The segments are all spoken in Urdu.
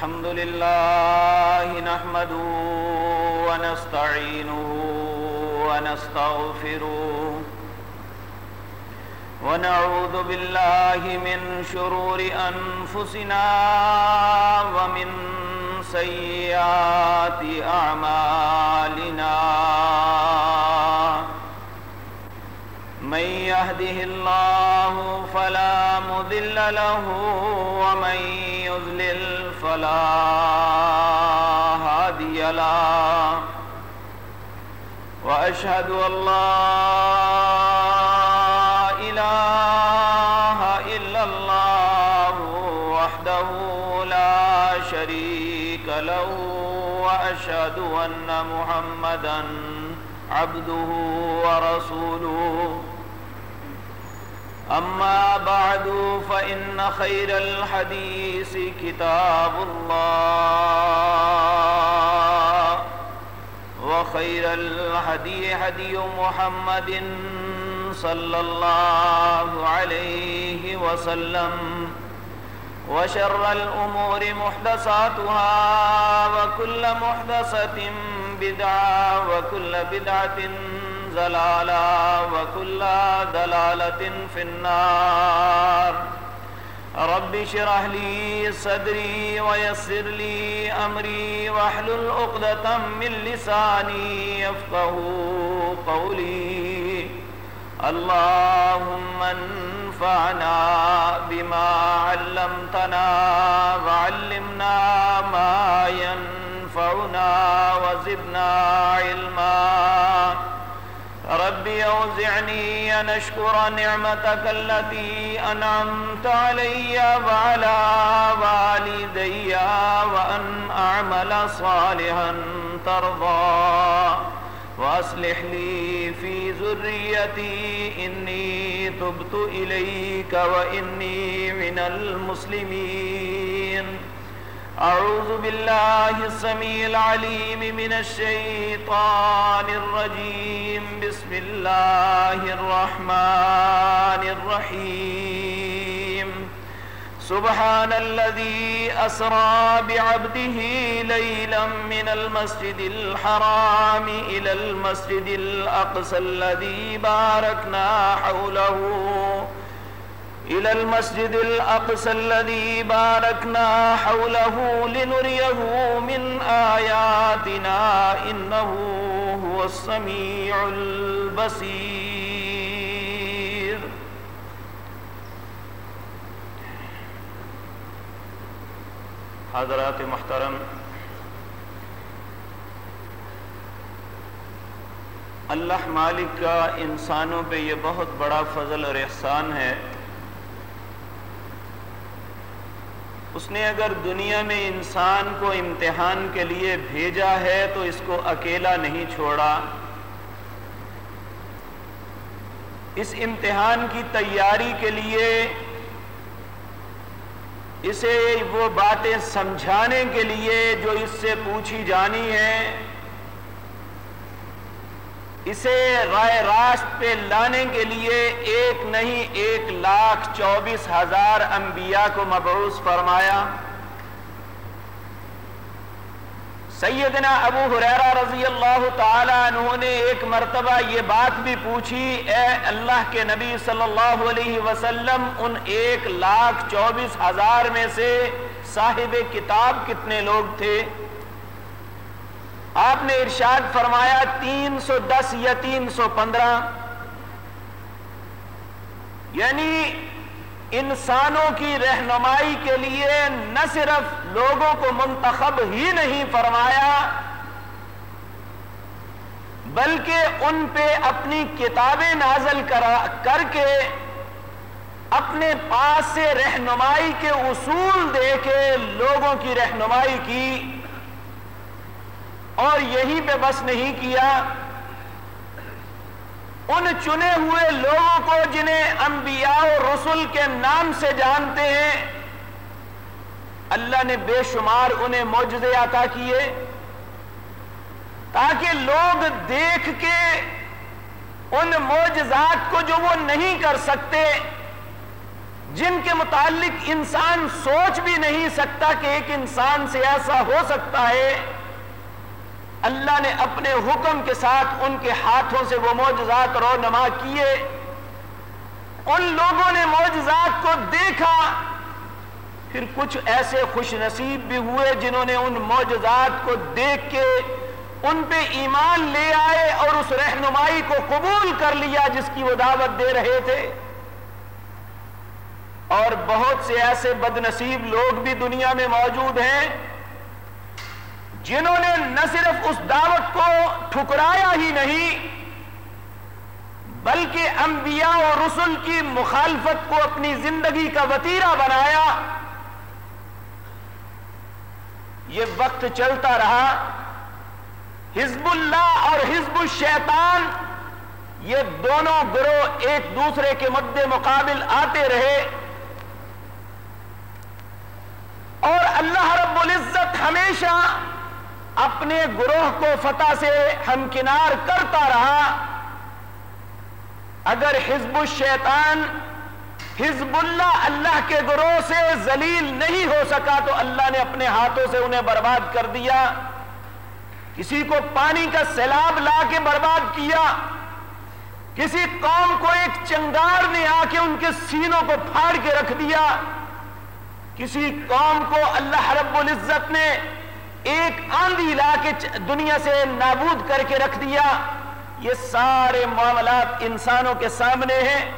الحمد لله نحمده ونستعينه ونستغفره ونعوذ بالله من شرور أنفسنا ومن سيئات أعمالنا. من يهده الله فلا مذل له ومن فلا هادي له وأشهد أن لا إله إلا الله وحده لا شريك له. وأشهد أن محمدا عبده ورسوله. أما بعد فإن خير الحديث كتاب الله وخير الهدي هدي محمد صلى الله عليه وسلم وشر الأمور محدثاتها وكل محدثة بدعة وكل بدعة زلالة وكل دلالة في النار. رب شرح لي صدري ويسر لي أمري واحلل عقدة من لساني يفقه قولي. اللهم انفعنا بما علمتنا وعلمنا ما ينفعنا وزدنا علما. أوزعني أن أشكر نعمتك التي أنعمت علي وعلى والدي وأن أعمل صالحا ترضى. وأصلح لي في ذريتي إني تبت إليك وإني من المسلمين. أعوذ بالله السميع العليم من الشيطان الرجيم. بسم الله الرحمن الرحيم. سبحان الذي أسرى بعبده ليلا من المسجد الحرام إلى المسجد الأقصى الذي باركنا حوله. إلى المسجد الأقصى الذي باركنا حوله لنريه من آياتنا إنه هو السميع البصير. حضرات محترم، اللہ مالک کا انسانوں پہ یہ بہت بڑا فضل اور احسان ہے اس نے اگر دنیا میں انسان کو امتحان کے لیے بھیجا ہے تو اس کو اکیلا نہیں چھوڑا۔ اس امتحان کی تیاری کے لیے اسے وہ باتیں سمجھانے کے لیے جو اس سے پوچھی جانی ہے اسے رائے راست پہ لانے کے لیے ایک نہیں، ایک لاکھ چوبیس ہزار انبیاء کو مبعوث فرمایا۔ سیدنا ابو حریرہ رضی اللہ تعالی عنہ نے ایک مرتبہ یہ بات بھی پوچھی، اے اللہ کے نبی صلی اللہ علیہ وسلم، ان ایک لاکھ چوبیس ہزار میں سے صاحب کتاب کتنے لوگ تھے؟ آپ نے ارشاد فرمایا تین سو دس یا تین سو پندرہ؟ یعنی انسانوں کی رہنمائی کے لیے نہ صرف لوگوں کو منتخب ہی نہیں فرمایا، بلکہ ان پہ اپنی کتابیں نازل کرا کر کے اپنے پاس سے رہنمائی کے اصول دے کے لوگوں کی رہنمائی کی۔ اور یہی پہ بس نہیں کیا، ان چنے ہوئے لوگوں کو جنہیں انبیاء و رسول کے نام سے جانتے ہیں، اللہ نے بے شمار انہیں موجزے عطا کیے تاکہ لوگ دیکھ کے ان موجزات کو جو وہ نہیں کر سکتے، جن کے متعلق انسان سوچ بھی نہیں سکتا کہ ایک انسان سے ایسا ہو سکتا ہے۔ اللہ نے اپنے حکم کے ساتھ ان کے ہاتھوں سے وہ معجزات رونما کیے۔ ان لوگوں نے معجزات کو دیکھا۔ پھر کچھ ایسے خوش نصیب بھی ہوئے جنہوں نے ان معجزات کو دیکھ کے ان پہ ایمان لے آئے اور اس رہنمائی کو قبول کر لیا جس کی وہ دعوت دے رہے تھے۔ اور بہت سے ایسے بد نصیب لوگ بھی دنیا میں موجود ہیں جنہوں نے نہ صرف اس دعوت کو ٹھکرایا ہی نہیں، بلکہ انبیاء اور رسل کی مخالفت کو اپنی زندگی کا وطیرہ بنایا۔ یہ وقت چلتا رہا۔ حزب اللہ اور حزب الشیطان، یہ دونوں گروہ ایک دوسرے کے مد مقابل آتے رہے۔ اور اللہ رب العزت ہمیشہ اپنے گروہ کو فتح سے ہمکنار کرتا رہا۔ اگر حزب الشیطان، حزب اللہ اللہ کے گروہ سے ذلیل نہیں ہو سکا تو اللہ نے اپنے ہاتھوں سے انہیں برباد کر دیا۔ کسی کو پانی کا سیلاب لا کے برباد کیا۔ کسی قوم کو ایک چنگار نے آ کے ان کے سینوں کو پھاڑ کے رکھ دیا۔ کسی قوم کو اللہ رب العزت نے ایک آندھی لا کے دنیا سے نابود کر کے رکھ دیا۔ یہ سارے معاملات انسانوں کے سامنے ہیں۔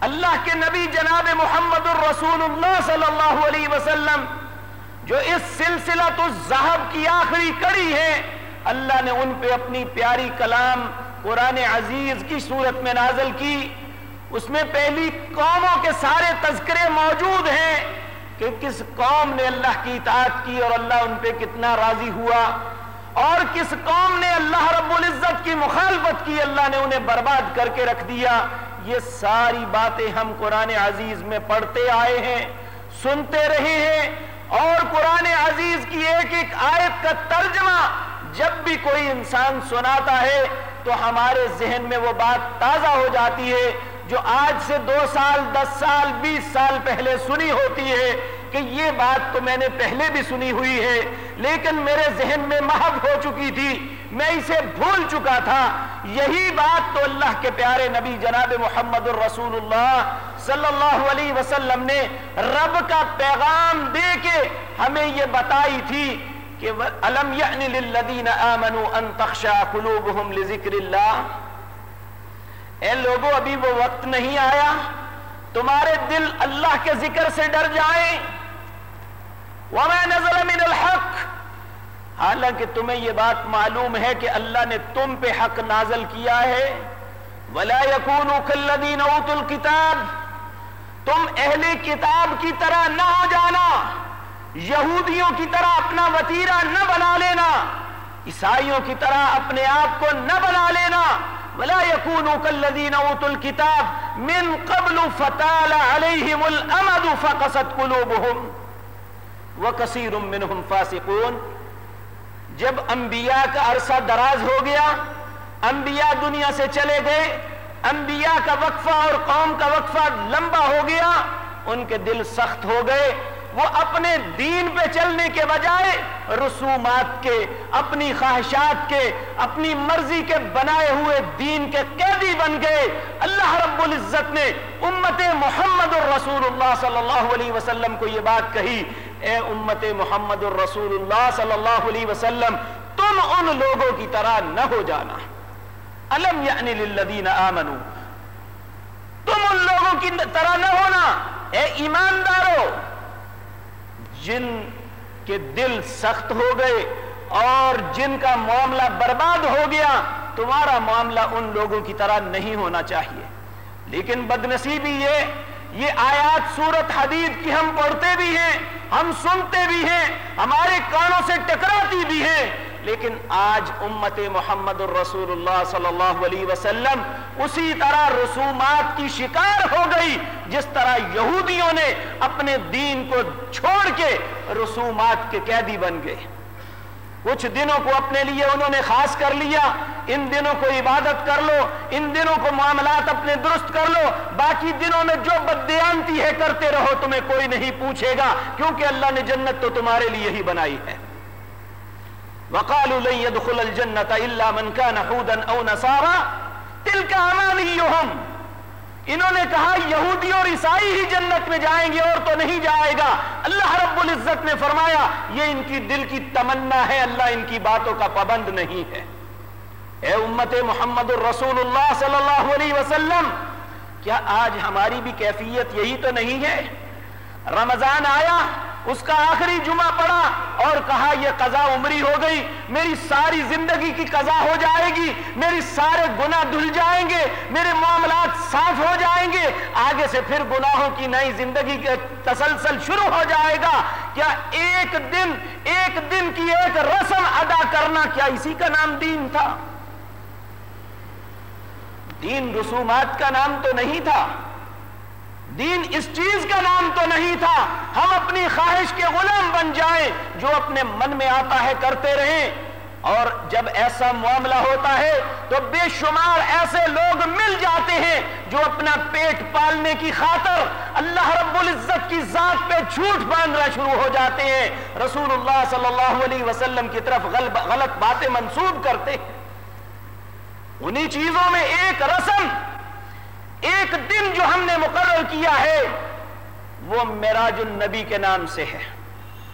اللہ کے نبی جناب محمد الرسول اللہ صلی اللہ علیہ وسلم جو اس سلسلہ تو کی آخری کڑی ہے، اللہ نے ان پہ اپنی پیاری کلام قرآن عزیز کی صورت میں نازل کی۔ اس میں پہلی قوموں کے سارے تذکرے موجود ہیں۔ کہ کس قوم نے اللہ کی اطاعت کی اور اللہ ان پہ کتنا راضی ہوا اور کس قوم نے اللہ رب العزت کی مخالفت کی اللہ نے انہیں برباد کر کے رکھ دیا یہ ساری باتیں ہم قرآن عزیز میں پڑھتے آئے ہیں، سنتے رہے ہیں اور قرآن عزیز کی ایک ایک آیت کا ترجمہ جب بھی کوئی انسان سناتا ہے تو ہمارے ذہن میں وہ بات تازہ ہو جاتی ہے جو آج سے دو سال، دس سال، بیس سال پہلے سنی ہوتی ہے کہ یہ بات تو میں نے پہلے بھی سنی ہوئی ہے، لیکن میرے ذہن میں محب ہو چکی تھی، میں اسے بھول چکا تھا۔ یہی بات تو اللہ کے پیارے نبی جناب محمد الرسول اللہ صلی اللہ علیہ وسلم نے رب کا پیغام دے کے ہمیں یہ بتائی تھی کہ الم یعنی للذین آمنوا ان تخشا قلوبهم لذکر اللہ۔ اے لوگوں ابھی وہ وقت نہیں آیا۔ تمہارے دل اللہ کے ذکر سے ڈر جائیں۔ وَمَا نَزَلَ مِنَ الْحَقِّ۔ حالانکہ تمہیں یہ بات معلوم ہے کہ اللہ نے تم پہ حق نازل کیا ہے۔ وَلَا يَكُونُ كَالَّذِينَ أُوتُوا الْكِتَابِ۔ تم اہل کتاب کی طرح نہ ہو جانا۔ یہودیوں کی طرح اپنا وطیرہ نہ بنا لینا۔ عیسائیوں کی طرح اپنے آپ کو نہ بنا لینا۔ ولا يكونوا كالذين اوتوا الكتاب من قبل فطال عليهم الامد فقست قلوبهم وكثير منهم فاسقون. جب انبیاء کا عرصہ دراز ہو گیا، انبیاء دنیا سے چلے گئے، انبیاء کا وقفہ اور قوم کا وقفہ لمبا ہو گیا، ان کے دل سخت ہو گئے وہ اپنے دین پہ چلنے کے بجائے رسومات کے، اپنی خواہشات کے، اپنی مرضی کے بنائے ہوئے دین کے قیدی بن گئے۔ اللہ رب العزت نے امت محمد الرسول اللہ صلی اللہ علیہ وسلم کو یہ بات کہی، اے امت محمد الرسول اللہ صلی اللہ علیہ وسلم، تم ان لوگوں کی طرح نہ ہو جانا۔ علم یعنی للذین آمنو تم ان لوگوں کی طرح نہ ہونا۔ اے ایماندارو جن کے دل سخت ہو گئے اور جن کا معاملہ برباد ہو گیا، تمہارا معاملہ ان لوگوں کی طرح نہیں ہونا چاہیے۔ لیکن بدنصیبی یہ یہ آیات صورت حدید کی ہم پڑھتے بھی ہیں، ہم سنتے بھی ہیں، ہمارے کانوں سے ٹکراتی بھی ہیں۔ لیکن آج امت محمد الرسول اللہ صلی اللہ علیہ وسلم اسی طرح رسومات کی شکار ہو گئی، جس طرح یہودیوں نے اپنے دین کو چھوڑ کے رسومات کے قیدی بن گئے۔ کچھ دنوں کو اپنے لیے انہوں نے خاص کر لیا، ان دنوں کو عبادت کر لو، ان دنوں کو معاملات اپنے درست کر لو، باقی دنوں میں جو بدیانتی ہے، کرتے رہو، تمہیں کوئی نہیں پوچھے گا، کیونکہ اللہ نے جنت تو تمہارے لیے ہی بنائی ہے۔ وقالوا لن يدخل الجنة الا من كان حودا او نصارا. تلك امانيهم انہوں نے کہا، یہودی اور عیسائی ہی جنت میں جائیں گے، اور تو نہیں جائے گا۔ اللہ رب العزت نے فرمایا، یہ ان کی دل کی تمنا ہے، اللہ ان کی باتوں کا پابند نہیں ہے۔ اے امت محمد الرسول اللہ صلی اللہ علیہ وسلم، کیا آج ہماری بھی کیفیت یہی تو نہیں ہے؟ رمضان آیا اس کا آخری جمعہ پڑا اور کہا، یہ قضا عمری ہو گئی، میری ساری زندگی کی قضا ہو جائے گی میری سارے گناہ دھل جائیں گے، میرے معاملات صاف ہو جائیں گے، آگے سے پھر گناہوں کی نئی زندگی کے تسلسل شروع ہو جائے گا، کیا ایک دن ایک دن کی ایک رسم ادا کرنا کیا اسی کا نام دین تھا؟ دین رسومات کا نام تو نہیں تھا دین اس چیز کا نام تو نہیں تھا، ہم اپنی خواہش کے غلام بن جائیں جو اپنے من میں آتا ہے کرتے رہیں۔ اور جب ایسا معاملہ ہوتا ہے تو بے شمار ایسے لوگ مل جاتے ہیں جو اپنا پیٹ پالنے کی خاطر اللہ رب العزت کی ذات پہ جھوٹ باندھنا شروع ہو جاتے ہیں۔ رسول اللہ صلی اللہ علیہ وسلم کی طرف غلط باتیں منسوب کرتے ہیں۔ انہی چیزوں میں ایک رسم ایک دن جو ہم نے مقرر کیا ہے، وہ میراج النبی کے نام سے ہے۔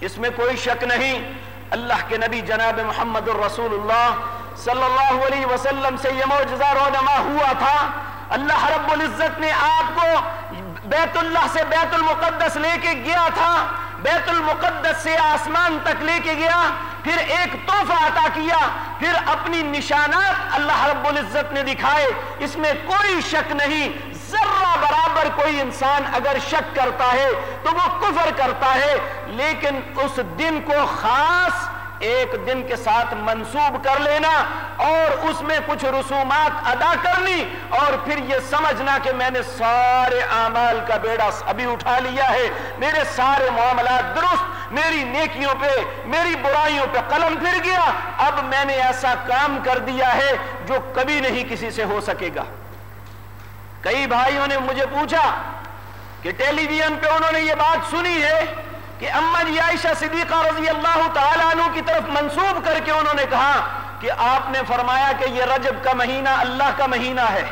اس میں کوئی شک نہیں، اللہ کے نبی جناب محمد الرسول اللہ صلی اللہ علیہ وسلم سے یہ موجزہ رونما ہوا تھا۔ اللہ رب العزت نے آپ کو بیت اللہ سے بیت المقدس لے کے گیا تھا۔ بیت المقدس سے آسمان تک لے کے گیا، پھر ایک تحفہ عطا کیا، پھر اپنی نشانات اللہ رب العزت نے دکھائے۔ اس میں کوئی شک نہیں، ذرہ برابر کوئی انسان اگر شک کرتا ہے تو وہ کفر کرتا ہے، لیکن اس دن کو خاص ایک دن کے ساتھ منسوب کر لینا اور اس میں کچھ رسومات ادا کرنی اور پھر یہ سمجھنا کہ میں نے سارے اعمال کا بیڑا ابھی اٹھا لیا ہے۔ میرے سارے معاملات درست، میری نیکیوں پہ، میری برائیوں پہ قلم پھر گیا۔ اب میں نے ایسا کام کر دیا ہے جو کبھی نہیں کسی سے ہو سکے گا۔ کئی بھائیوں نے مجھے پوچھا کہ ٹیلی ویژن پہ انہوں نے یہ بات سنی ہے۔ کہ اما جی عائشہ صدیقہ رضی اللہ تعالیٰ عنہ کی طرف منسوب کر کے انہوں نے کہا کہ آپ نے فرمایا کہ یہ رجب کا مہینہ اللہ کا مہینہ ہے۔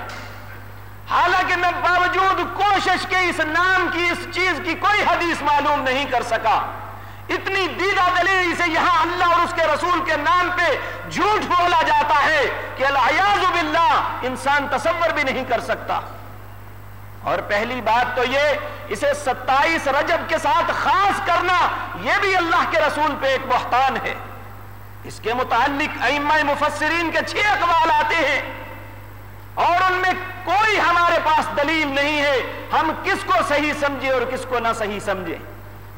حالانکہ میں باوجود کوشش کے اس نام کی، اس چیز کی کوئی حدیث معلوم نہیں کر سکا۔ اتنی دیدہ دلیل سے یہاں اللہ اور اس کے رسول کے نام پہ جھوٹ بولا جاتا ہے کہ العیاذ باللہ انسان تصور بھی نہیں کر سکتا۔ اور پہلی بات تو یہ، اسے ستائیس رجب کے ساتھ خاص کرنا یہ بھی اللہ کے رسول پہ ایک بہتان ہے۔ اس کے متعلق ائمہ مفسرین کے چھ اقوال آتے ہیں۔ اور ان میں کوئی ہمارے پاس دلیل نہیں ہے۔ ہم کس کو صحیح سمجھے اور کس کو نہ صحیح سمجھے۔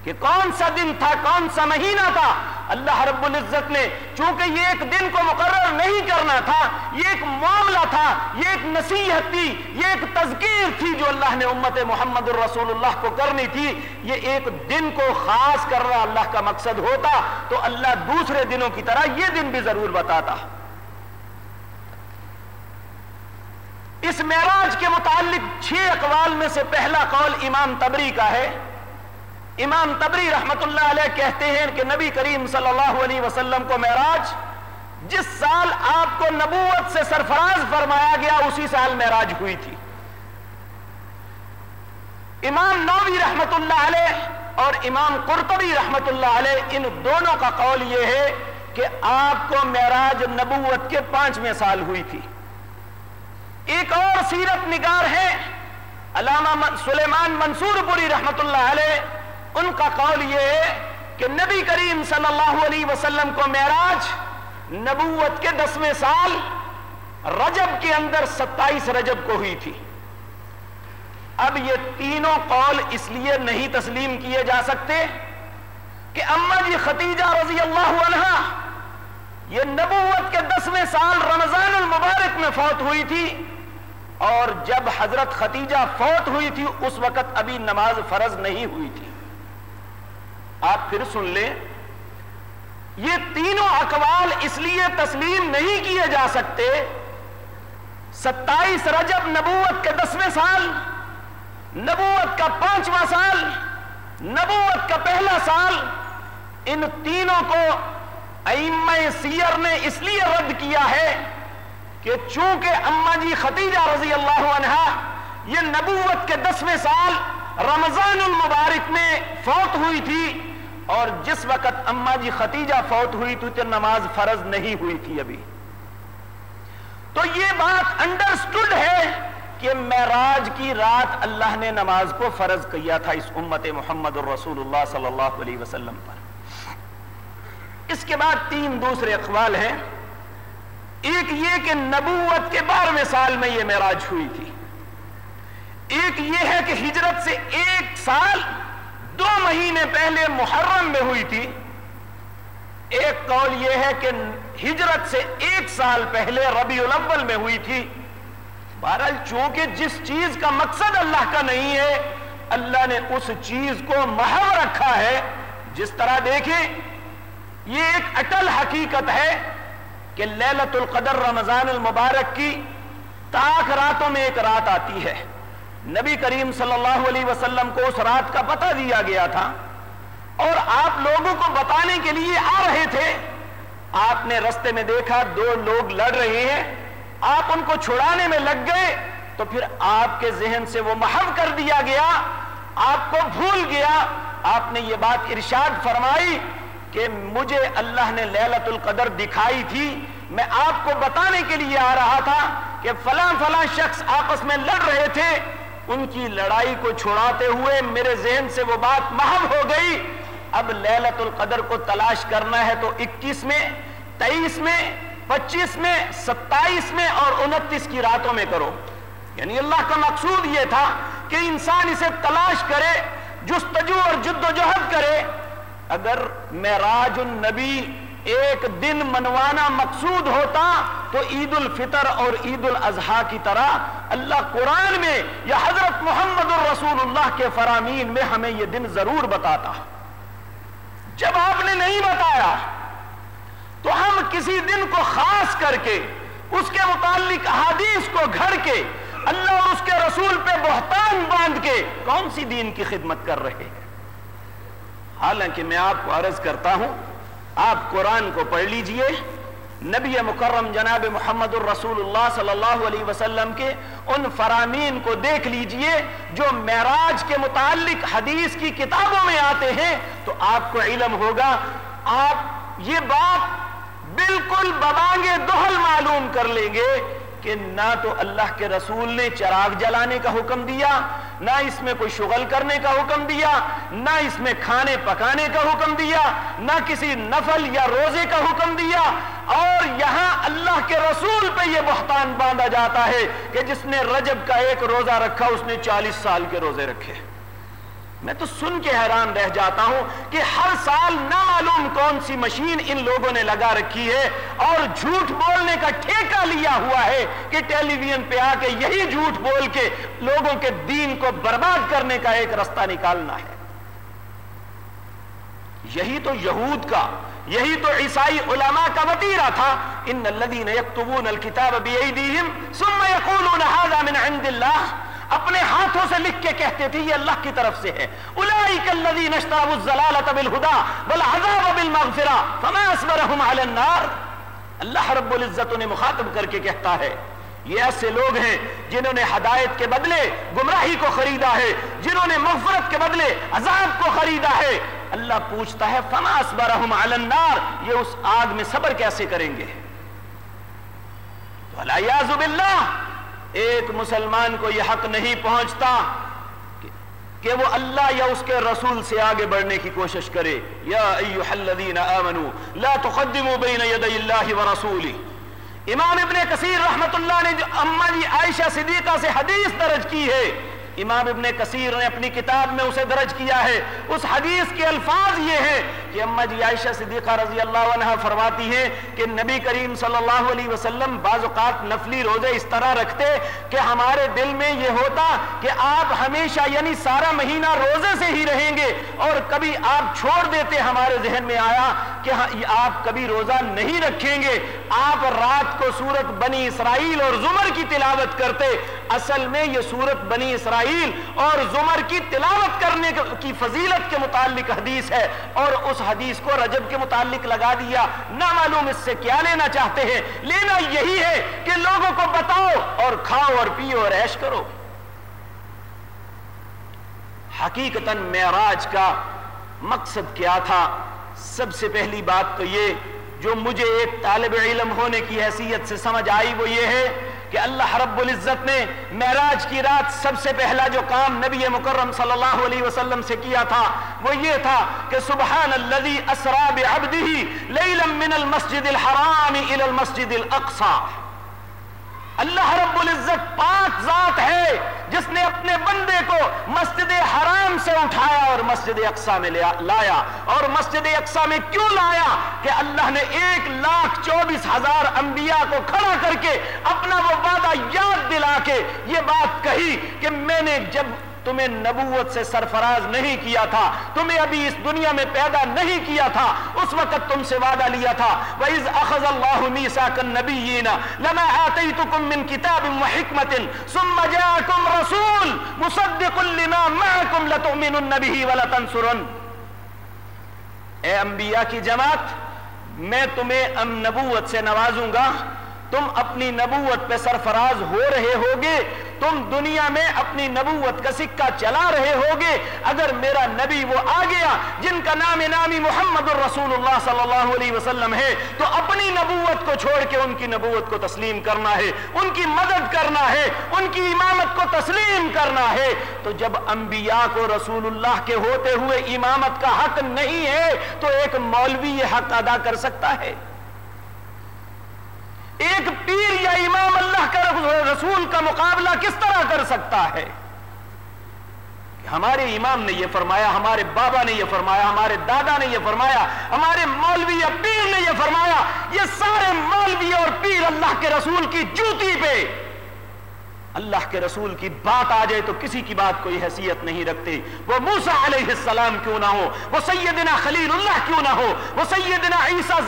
کہ کون سا دن تھا، کون سا مہینہ تھا؟ اللہ رب العزت نے چونکہ یہ ایک دن کو مقرر نہیں کرنا تھا، یہ ایک معاملہ تھا، یہ ایک نصیحت تھی، یہ ایک تذکیر تھی جو اللہ نے امت محمد الرسول اللہ کو کرنی تھی، یہ ایک دن کو خاص کرنا اللہ کا مقصد ہوتا تو اللہ دوسرے دنوں کی طرح یہ دن بھی ضرور بتاتا۔ اس معراج کے متعلق چھ اقوال میں سے پہلا قول امام تبری کا ہے۔ امام تبری رحمت اللہ علیہ کہتے ہیں کہ نبی کریم صلی اللہ علیہ وسلم کو معراج جس سال آپ کو نبوت سے سرفراز فرمایا گیا، اسی سال معراج ہوئی تھی۔ امام نووی رحمت اللہ علیہ اور امام قرطبی رحمت اللہ علیہ، ان دونوں کا قول یہ ہے کہ آپ کو معراج نبوت کے پانچویں سال ہوئی تھی۔ ایک اور سیرت نگار ہے علامہ سلیمان منصور پوری رحمت اللہ علیہ ان کا قول یہ ہے کہ نبی کریم صلی اللہ علیہ وسلم کو معراج نبوت کے دسویں سال رجب کے اندر ستائیس رجب کو ہوئی تھی۔ اب یہ تینوں قول اس لیے نہیں تسلیم کیے جا سکتے کہ اما جی ختیجہ رضی اللہ عنہ یہ نبوت کے دسویں سال رمضان المبارک میں فوت ہوئی تھی اور جب حضرت ختیجہ فوت ہوئی تھی، اس وقت ابھی نماز فرض نہیں ہوئی تھی۔ آپ پھر سن لیں۔ یہ تینوں اقوال اس لیے تسلیم نہیں کیے جا سکتے۔ ستائیس رجب نبوت کے دسویں سال، نبوت کا پانچواں سال، نبوت کا پہلا سال، ان تینوں کو ائمہ سیر نے اس لیے رد کیا ہے کہ چونکہ اما جی ختیجہ رضی اللہ عنہ یہ نبوت کے دسویں سال رمضان المبارک میں فوت ہوئی تھی اور جس وقت اما جی ختیجہ فوت ہوئی تو نماز فرض نہیں ہوئی تھی ابھی۔ تو یہ بات انڈرسٹوڈ ہے کہ معراج کی رات اللہ نے نماز کو فرض کیا تھا اس امت محمد الرسول اللہ صلی اللہ علیہ وسلم پر۔ اس کے بعد تین دوسرے اقوال ہیں۔ ایک یہ کہ نبوت کے بارہویں سال میں یہ معراج ہوئی تھی۔ ایک یہ ہے کہ ہجرت سے ایک سال دو مہینے پہلے محرم میں ہوئی تھی۔ ایک قول یہ ہے کہ ہجرت سے ایک سال پہلے ربیع الاول میں ہوئی تھی۔ بہرحال چونکہ جس چیز کا مقصد اللہ کا نہیں ہے، اللہ نے اس چیز کو محو رکھا ہے۔ جس طرح دیکھیں، یہ ایک اٹل حقیقت ہے کہ لیلت القدر رمضان المبارک کی تاک راتوں میں ایک رات آتی ہے۔ نبی کریم صلی اللہ علیہ وسلم کو اس رات کا پتہ دیا گیا تھا اور آپ لوگوں کو بتانے کے لیے آ رہے تھے۔ آپ نے رستے میں دیکھا دو لوگ لڑ رہے ہیں۔ آپ ان کو چھڑانے میں لگ گئے۔ تو پھر آپ کے ذہن سے وہ محو کر دیا گیا۔ آپ کو بھول گیا۔ آپ نے یہ بات ارشاد فرمائی کہ مجھے اللہ نے لیلت القدر دکھائی تھی۔ میں آپ کو بتانے کے لیے آ رہا تھا کہ فلاں فلاں شخص آپس میں لڑ رہے تھے۔ ان کی لڑائی کو چھوڑاتے ہوئے میرے ذہن سے وہ بات محب ہو گئی۔ اب لیلت القدر کو تلاش کرنا ہے تو اکیس میں تیئیس میں، پچیس میں، ستائیس میں اور انتیس کی راتوں میں کرو۔ یعنی اللہ کا مقصود یہ تھا کہ انسان اسے تلاش کرے، جستجو اور جد و جہد کرے۔ اگر معراج النبی ایک دن منوانا مقصود ہوتا تو عید الفطر اور عید الاضحیٰ کی طرح اللہ قرآن میں یا حضرت محمد الرسول اللہ کے فرامین میں ہمیں یہ دن ضرور بتاتا جب آپ نے نہیں بتایا تو ہم کسی دن کو خاص کر کے، اس کے متعلق حدیث کو گھڑ کے، اللہ اور اس کے رسول پہ بہتان باندھ کے کون سی دین کی خدمت کر رہے ہیں؟ حالانکہ میں آپ کو عرض کرتا ہوں آپ قرآن کو پڑھ لیجیے۔ نبی مکرم جناب محمد الرسول اللہ صلی اللہ علیہ وسلم کے ان فرامین کو دیکھ لیجیے جو معراج کے متعلق حدیث کی کتابوں میں آتے ہیں۔ تو آپ کو علم ہوگا۔ آپ یہ بات بالکل ببانگے دہل معلوم کر لیں گے۔ کہ نہ تو اللہ کے رسول نے چراغ جلانے کا حکم دیا، نہ اس میں کوئی شغل کرنے کا حکم دیا، نہ اس میں کھانے پکانے کا حکم دیا، نہ کسی نفل یا روزے کا حکم دیا۔ اور یہاں اللہ کے رسول پہ یہ بہتان باندھا جاتا ہے کہ جس نے رجب کا ایک روزہ رکھا، اس نے چالیس سال کے روزے رکھے۔ میں تو سن کے حیران رہ جاتا ہوں کہ ہر سال نہ معلوم کون سی مشین ان لوگوں نے لگا رکھی ہے اور جھوٹ بولنے کا ٹھیکہ لیا ہوا ہے کہ ٹیلی ویژن پہ آ کے یہی جھوٹ بول کے لوگوں کے دین کو برباد کرنے کا ایک رستہ نکالنا ہے۔ یہی تو یہود کا، یہی تو عیسائی علماء کا وطیرہ تھا۔ ان الذين يكتبون الكتاب بأيديهم ثم يقولون هذا من عند الله اپنے ہاتھوں سے لکھ کے کہتے تھے، یہ اللہ کی طرف سے ہے۔ اولئک الذین اشتروا الضلالۃ بالهدى والعذاب بالمغفرہ فما اصبرهم على النار۔ اللہ رب العزت نے مخاطب کر کے کہتا ہے، یہ ایسے لوگ ہیں جنہوں نے ہدایت کے بدلے گمراہی کو خریدا ہے، جنہوں نے مغفرت کے بدلے عذاب کو خریدا ہے۔ اللہ پوچھتا ہے، فما اصبرهم على النار؟ یہ اس آگ میں صبر کیسے کریں گے؟ وَلَعِيَاذُ بِاللَّهِ ایک مسلمان کو یہ حق نہیں پہنچتا کہ وہ اللہ یا اس کے رسول سے آگے بڑھنے کی کوشش کرے۔ یا ایوہ الذین آمنوا، لا تقدموا بین یدی اللہ ورسولی امام ابن کثیر رحمت اللہ نے جو اما جی عائشہ صدیقہ سے حدیث درج کی ہے۔ امام ابن کثیر نے اپنی کتاب میں اسے درج کیا ہے۔ اس حدیث کے الفاظ یہ ہیں کہ اما جی عائشہ صدیقہ رضی اللہ عنہ فرماتی ہیں کہ نبی کریم صلی اللہ علیہ وسلم بعض اوقات نفلی روزے اس طرح رکھتے کہ ہمارے دل میں یہ ہوتا کہ آپ ہمیشہ یعنی سارا مہینہ روزے سے ہی رہیں گے اور کبھی آپ چھوڑ دیتے ہمارے ذہن میں آیا کہ ہاں، آپ کبھی روزہ نہیں رکھیں گے۔ آپ رات کو سورت بنی اسرائیل اور زمر کی تلاوت کرتے۔ اصل میں یہ سورت بنی اسرائیل اور زمر کی تلاوت کرنے کی فضیلت کے متعلق حدیث ہے اور اس حدیث کو رجب کے متعلق لگا دیا۔ نہ معلوم اس سے کیا لینا چاہتے ہیں۔ لینا یہی ہے کہ لوگوں کو بتاؤ اور کھاؤ اور پیو اور ایش کرو۔ حقیقتاً معراج کا مقصد کیا تھا؟ سب سے پہلی بات تو یہ، جو مجھے ایک طالب علم ہونے کی حیثیت سے سمجھ آئی وہ یہ ہے کہ اللہ رب العزت نے معراج کی رات سب سے پہلا جو کام نبی مکرم صلی اللہ علیہ وسلم سے کیا تھا، وہ یہ تھا کہ سبحان الذي اسرا بعبده ليلا من المسجد الحرام الى المسجد الاقصى اللہ رب العزت پاک ذات ہے جس نے اپنے بندے کو مسجد حرام سے اٹھایا اور مسجد اقسا میں لایا اور مسجد اقسا میں کیوں لایا کہ اللہ نے ایک لاکھ چوبیس ہزار انبیاء کو کھڑا کر کے اپنا وہ وعدہ یاد دلا کے یہ بات کہی کہ میں نے جب تمہیں نبوت سے سرفراز نہیں کیا تھا۔ تمہیں ابھی اس دنیا میں پیدا نہیں کیا تھا۔ اس وقت تم سے وعدہ لیا تھا۔ وَإِذْ أَخَذَ اللَّهُ مِيسَاكَ النَّبِيِّينَ لَمَا آتَيْتُكُم مِّن كِتَابٍ وَحِكْمَةٍ ثُمَّ جَاءَكُمْ رَسُولٌ مُصَدِّقٌ لِمَا مَعَكُمْ لَتُؤْمِنُنَّ بِهِ وَلَتَنصُرُنَّ۔ اے انبیاء کی جماعت، میں تمہیں ام نبوت سے نوازوں گا۔ تم اپنی نبوت پہ سرفراز ہو رہے ہوگے، تم دنیا میں اپنی نبوت کا سکہ چلا رہے ہوگے۔ اگر میرا نبی وہ آ گیا، جن کا نام نامی محمد الرسول اللہ صلی اللہ علیہ وسلم ہے، تو اپنی نبوت کو چھوڑ کے ان کی نبوت کو تسلیم کرنا ہے، ان کی مدد کرنا ہے، ان کی امامت کو تسلیم کرنا ہے۔ تو جب انبیاء کو رسول اللہ کے ہوتے ہوئے امامت کا حق نہیں ہے، تو ایک مولوی یہ حق ادا کر سکتا ہے۔ ایک پیر یا امام اللہ کا رسول کا مقابلہ کس طرح کر سکتا ہے؟ ہمارے امام نے یہ فرمایا، ہمارے بابا نے یہ فرمایا، ہمارے دادا نے یہ فرمایا، ہمارے مولوی یا پیر نے یہ فرمایا، یہ سارے مولوی اور پیر اللہ کے رسول کی جوتی پہ اللہ کے رسول کی بات آ جائے تو کسی کی بات کوئی حیثیت نہیں رکھتے وہ موسا علیہ السلام کیوں نہ ہو؟ وہ سیدنا خلیل اللہ کیوں نہ ہو؟ وہ سیدنا عیسیٰ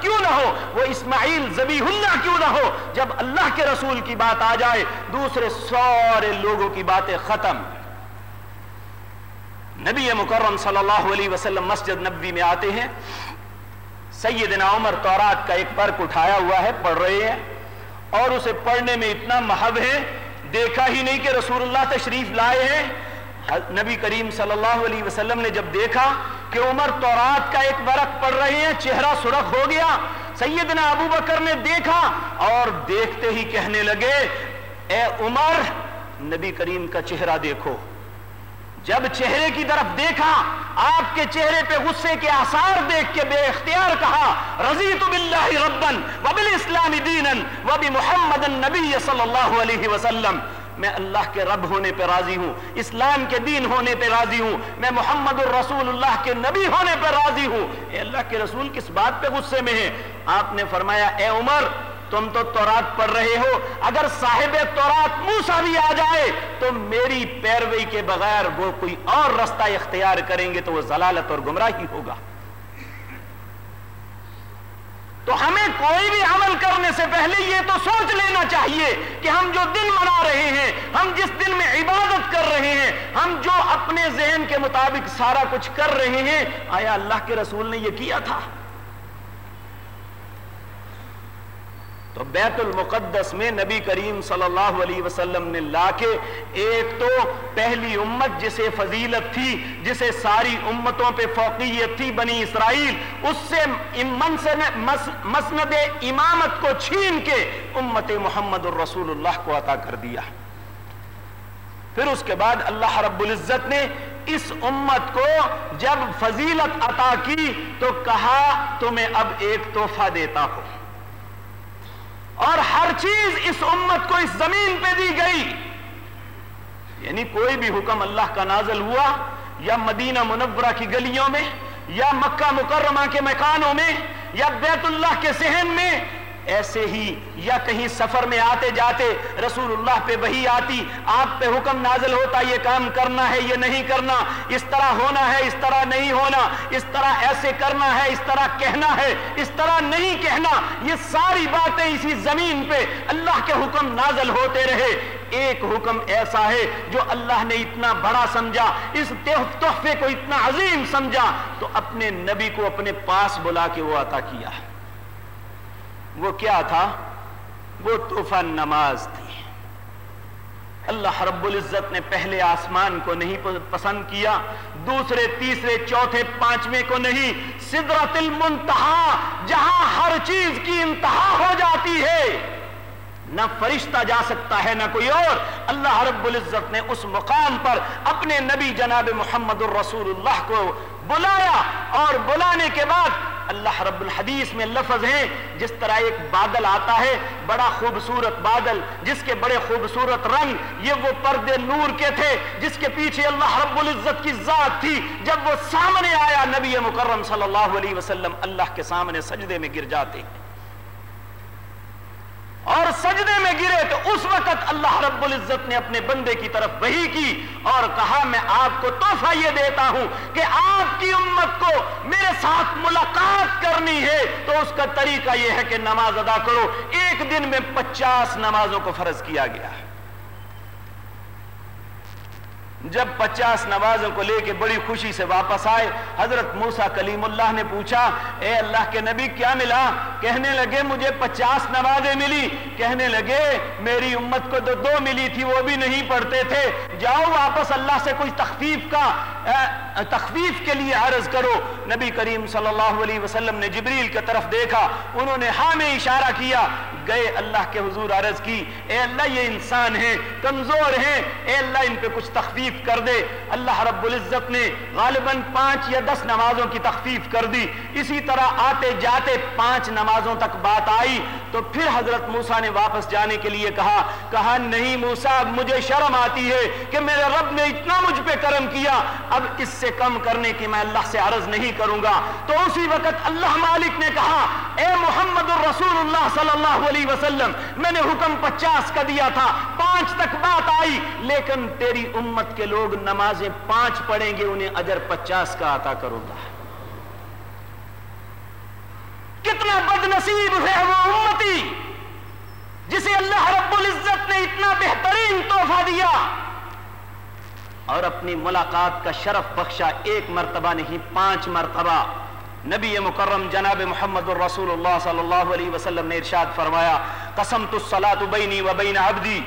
کیوں نہ ہو؟ وہ اسماعیل زبیح اللہ کیوں نہ ہو؟ جب اللہ کے رسول کی بات آ جائے، دوسرے سارے لوگوں کی باتیں ختم۔ نبی مکرم صلی اللہ علیہ وسلم مسجد نبی میں آتے ہیں۔ سیدنا عمر تورات کا ایک برق اٹھایا ہوا ہے، پڑھ رہے ہیں۔ اور اسے پڑھنے میں اتنا محب ہے دیکھا ہی نہیں کہ رسول اللہ تشریف لائے ہیں۔ نبی کریم صلی اللہ علیہ وسلم نے جب دیکھا کہ عمر تورات کا ایک ورق پڑھ رہے ہیں، چہرہ سرخ ہو گیا۔ سیدنا ابو بکر نے دیکھا اور دیکھتے ہی کہنے لگے، اے عمر، نبی کریم کا چہرہ دیکھو۔ جب چہرے کی طرف دیکھا، آپ کے چہرے پہ غصے کے آثار دیکھ کے بے اختیار کہا، رضیت باللہ ربن وبالاسلام دینا وبمحمد النبی صلی اللہ علیہ وسلم۔ میں اللہ کے رب ہونے پہ راضی ہوں، اسلام کے دین ہونے پہ راضی ہوں، میں محمد الرسول اللہ کے نبی ہونے پہ راضی ہوں۔ اے اللہ کے رسول، کس بات پہ غصے میں ہے آپ نے فرمایا، اے عمر تم تو تورات پڑھ رہے ہو، اگر صاحب تورات موسا بھی آ جائے، تو میری پیروئی کے بغیر وہ کوئی اور رستہ اختیار کریں گے تو وہ ضلالت اور گمراہی ہوگا۔ تو ہمیں کوئی بھی عمل کرنے سے پہلے یہ تو سوچ لینا چاہیے کہ ہم جو دن منا رہے ہیں، ہم جس دن میں عبادت کر رہے ہیں، ہم جو اپنے ذہن کے مطابق سارا کچھ کر رہے ہیں، آیا اللہ کے رسول نے یہ کیا تھا؟ تو بیت المقدس میں نبی کریم صلی اللہ علیہ وسلم نے لا کے ایک تو پہلی امت جسے فضیلت تھی، جسے ساری امتوں پہ فوقیت تھی بنی اسرائیل، اس سے مسند امامت کو چھین کے امت محمد الرسول اللہ کو عطا کر دیا۔ پھر اس کے بعد اللہ رب العزت نے اس امت کو جب فضیلت عطا کی تو کہا، تمہیں اب ایک تحفہ دیتا ہوں۔ اور ہر چیز اس امت کو اس زمین پہ دی گئی۔ یعنی کوئی بھی حکم اللہ کا نازل ہوا، یا مدینہ منورہ کی گلیوں میں، یا مکہ مکرمہ کے مکانوں میں، یا بیت اللہ کے سہن میں ایسے ہی یا کہیں سفر میں آتے جاتے رسول اللہ پہ وہی آتی، آپ پہ حکم نازل ہوتا، یہ کام کرنا ہے، یہ نہیں کرنا، اس طرح ہونا ہے، اس طرح نہیں ہونا، اس طرح ایسے کرنا ہے، اس طرح کہنا ہے، اس طرح نہیں کہنا، یہ ساری باتیں اسی زمین پہ اللہ کے حکم نازل ہوتے رہے۔ ایک حکم ایسا ہے جو اللہ نے اتنا بڑا سمجھا، اس تحفے کو اتنا عظیم سمجھا، تو اپنے نبی کو اپنے پاس بلا کے وہ عطا کیا۔ ہے وہ کیا تھا؟ وہ طوفان نماز تھی۔ اللہ رب العزت نے پہلے آسمان کو نہیں پسند کیا، دوسرے، تیسرے، چوتھے، پانچویں کو نہیں سدرت المنتہا، جہاں ہر چیز کی انتہا ہو جاتی ہے۔ نہ فرشتہ جا سکتا ہے، نہ کوئی اور۔ اللہ رب العزت نے اس مقام پر اپنے نبی جناب محمد الرسول اللہ کو بلایا اور بلانے کے بعد اللہ رب الحدیث میں لفظ ہیں، جس طرح ایک بادل آتا ہے، بڑا خوبصورت بادل، جس کے بڑے خوبصورت رنگ، یہ وہ پردے نور کے تھے، جس کے پیچھے اللہ رب العزت کی ذات تھی۔ جب وہ سامنے آیا نبی مکرم صلی اللہ علیہ وسلم، اللہ کے سامنے سجدے میں گر جاتے۔ ہیں اور سجدے میں گرے تو اس وقت اللہ رب العزت نے اپنے بندے کی طرف وہی کی اور کہا، میں آپ کو تحفہ یہ دیتا ہوں کہ آپ کی امت کو میرے ساتھ ملاقات کرنی ہے۔ تو اس کا طریقہ یہ ہے کہ نماز ادا کرو۔ ایک دن میں پچاس نمازوں کو فرض کیا گیا۔ ہے جب پچاس نمازوں کو لے کے بڑی خوشی سے واپس آئے، حضرت موسا کلیم اللہ نے پوچھا، اے اللہ کے نبی کیا ملا؟ کہنے لگے، مجھے پچاس نمازیں ملی۔ کہنے لگے، میری امت کو دو دو ملی تھی، وہ بھی نہیں پڑھتے تھے۔ جاؤ واپس اللہ سے کوئی تخفیف کا تخفیف کے لیے عرض کرو۔ نبی کریم صلی اللہ علیہ وسلم نے جبریل کی طرف دیکھا، انہوں نے ہاں میں اشارہ کیا۔ گئے اللہ کے حضور عرض کی، اے اللہ یہ انسان ہیں، کمزور ہیں، اے اللہ ان پہ کچھ تخفیف تخفیف کر دے۔ اللہ رب العزت نے غالباً پانچ یا دس نمازوں کی تخفیف کر دی۔ اسی طرح آتے جاتے پانچ نمازوں تک بات آئی تو پھر حضرت موسیٰ نے واپس جانے کے لیے کہا کہا، نہیں موسیٰ مجھے شرم آتی ہے کہ میرے رب نے اتنا مجھ پہ کرم کیا۔ اب اس سے کم کرنے کی میں اللہ سے عرض نہیں کروں گا۔ تو اسی وقت اللہ مالک نے کہا، اے محمد الرسول اللہ صلی اللہ علیہ وسلم، میں نے حکم پچاس کا دیا تھا، پانچ تک بات آئی، لیکن تیری امت کے کے لوگ نمازیں پانچ پڑھیں گے، انہیں اجر پچاس کا عطا کروں گا۔ کتنا بد نصیب ہے وہ امتی، جسے اللہ رب العزت نے اتنا بہترین تحفہ دیا۔ اور اپنی ملاقات کا شرف بخشا ایک مرتبہ نہیں، پانچ مرتبہ۔ نبی مکرم جناب محمد الرسول اللہ صلی اللہ علیہ وسلم نے ارشاد فرمایا قسم تو بینی و بین عبدی۔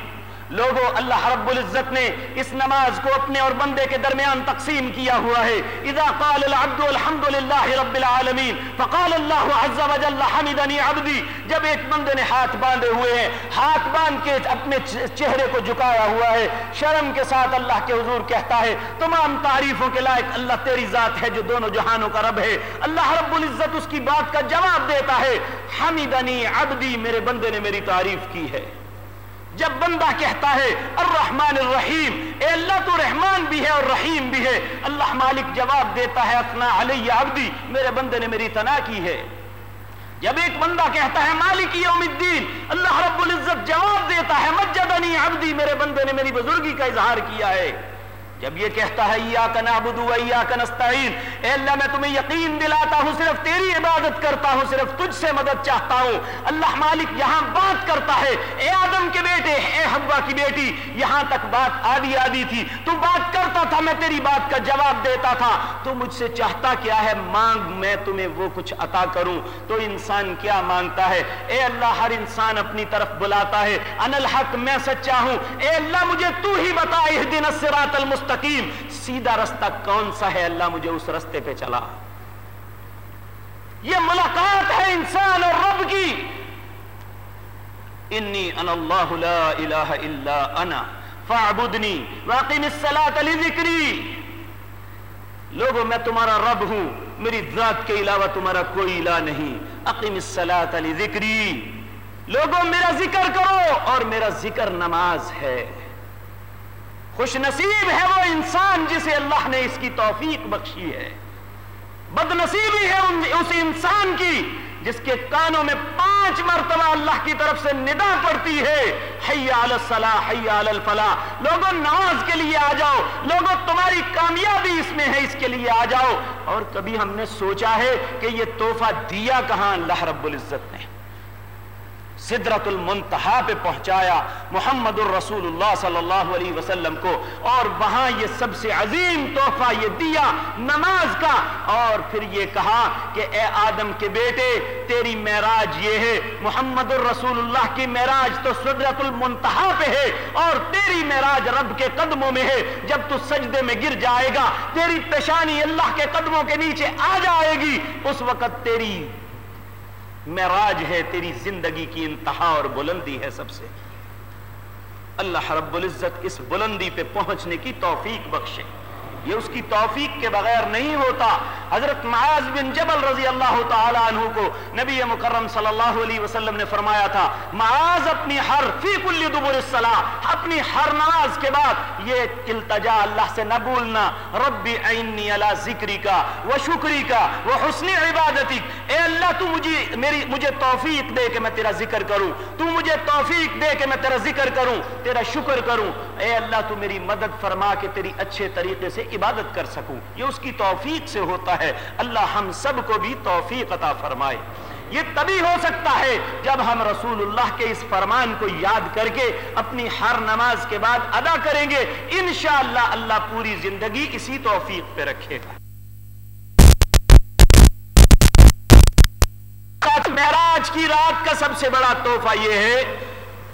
لوگوں، اللہ رب العزت نے اس نماز کو اپنے اور بندے کے درمیان تقسیم کیا ہوا ہے۔ اذا قال العبد الحمد للہ رب العالمین، فقال اللہ عز و جل حمدنی عبدی۔ جب ایک بندے نے ہاتھ باندھے ہوئے ہیں، ہاتھ باندھ کے اپنے چہرے کو جھکایا ہوا ہے، شرم کے ساتھ اللہ کے حضور کہتا ہے، تمام تعریفوں کے لائق اللہ تیری ذات ہے جو دونوں جہانوں کا رب ہے۔ اللہ رب العزت اس کی بات کا جواب دیتا ہے، حمدنی عبدی، میرے بندے نے میری تعریف کی ہے۔ جب بندہ کہتا ہے، الرحمن الرحیم، اے اللہ تو رحمان بھی ہے اور رحیم بھی ہے۔ اللہ مالک جواب دیتا ہے، اثنا علی عبدی، میرے بندے نے میری تنا کی ہے۔ جب ایک بندہ کہتا ہے، مالک یوم الدین، اللہ رب العزت جواب دیتا ہے، مجدنی عبدی، میرے بندے نے میری بزرگی کا اظہار کیا ہے۔ جب یہ کہتا ہے نستعین، اے اللہ، میں تمہیں یقین دلاتا ہوں، صرف تیری عبادت کرتا ہوں، صرف تجھ سے مدد چاہتا ہوں۔ اللہ مالک یہاں بات کرتا ہے، اے آدم کے بیٹے، اے حبا کی بیٹی، یہاں تک بات آدھی آدھی تھی تو بات کرتا تھا، میں تیری بات کا جواب دیتا تھا۔ تو مجھ سے چاہتا کیا ہے، مانگ میں تمہیں وہ کچھ عطا کروں۔ تو انسان کیا مانگتا ہے؟ اے اللہ، ہر انسان اپنی طرف بلاتا ہے۔ ان الحق، میں سچا ہوں۔ اے اللہ، مجھے تو ہی بتا، اہدنا الصراط المستقیم۔ مستقیم، سیدھا رستہ کون سا ہے؟ اللہ مجھے اس رستے پہ چلا۔ یہ ملاقات ہے انسان اور رب کی۔ انی ان اللہ لا الہ الا انا، فاعبدنی واقیم الصلاة لذکری۔ لوگوں، میں تمہارا رب ہوں، میری ذات کے علاوہ تمہارا کوئی الہ نہیں۔ اقیم الصلاة لذکری۔ لوگوں، میرا ذکر کرو اور میرا ذکر نماز ہے۔ خوش نصیب ہے وہ انسان جسے اللہ نے اس کی توفیق بخشی ہے۔ بد نصیبی ہے اس انسان کی جس کے کانوں میں پانچ مرتبہ اللہ کی طرف سے ندا پڑتی ہے۔ حیا الصلاح حیا الفلاح۔ لوگوں، نماز کے لیے آ جاؤ۔ لوگوں، تمہاری کامیابی اس میں ہے، اس کے لیے آ جاؤ۔ اور کبھی ہم نے سوچا ہے کہ یہ تحفہ دیا کہاں اللہ رب العزت نے؟ صدرت المنتہا پہ پہنچایا محمد الرسول اللہ صلی اللہ علیہ وسلم کو اور وہاں یہ سب سے عظیم تحفہ یہ دیا نماز کا اور پھر یہ کہا کہ اے آدم کے بیٹے، تیری معراج یہ ہے، محمد الرسول اللہ کی معراج تو صدرت المنتہا پہ ہے اور تیری معراج رب کے قدموں میں ہے۔ جب تو سجدے میں گر جائے گا، تیری پیشانی اللہ کے قدموں کے نیچے آ جائے گی، اس وقت تیری معراج ہے تیری زندگی کی انتہا اور بلندی ہے سب سے۔ اللہ رب العزت اس بلندی پہ پہنچنے کی توفیق بخشے۔ یہ اس کی توفیق کے بغیر نہیں ہوتا۔ حضرت معاذ بن جبل رضی اللہ تعالی عنہ کو نبی مکرم صلی اللہ علیہ وسلم نے فرمایا تھا، معاذ اپنی ہر فی کل دبر الصلاح، اپنی ہر نماز کے بعد یہ التجا اللہ سے نہ بولنا ربی عینی علی ذکری کا و شکری کا و حسن عبادتی اے اللہ، تو مجھے میری، مجھے توفیق دے کہ میں تیرا ذکر کروں۔ تو مجھے توفیق دے کہ میں تیرا ذکر کروں، تیرا شکر کروں۔ اے اللہ، تو میری مدد فرما کہ تیری اچھے طریقے سے عبادت کر سکوں، یہ اس کی توفیق سے ہوتا ہے۔ اللہ ہم سب کو بھی توفیق عطا فرمائے۔ یہ تبھی ہو سکتا ہے جب ہم رسول اللہ کے اس فرمان کو یاد کر کے اپنی ہر نماز کے بعد ادا کریں گے۔ انشاءاللہ اللہ پوری زندگی اسی توفیق پہ رکھے گا۔ معراج کی رات کا سب سے بڑا تحفہ یہ ہے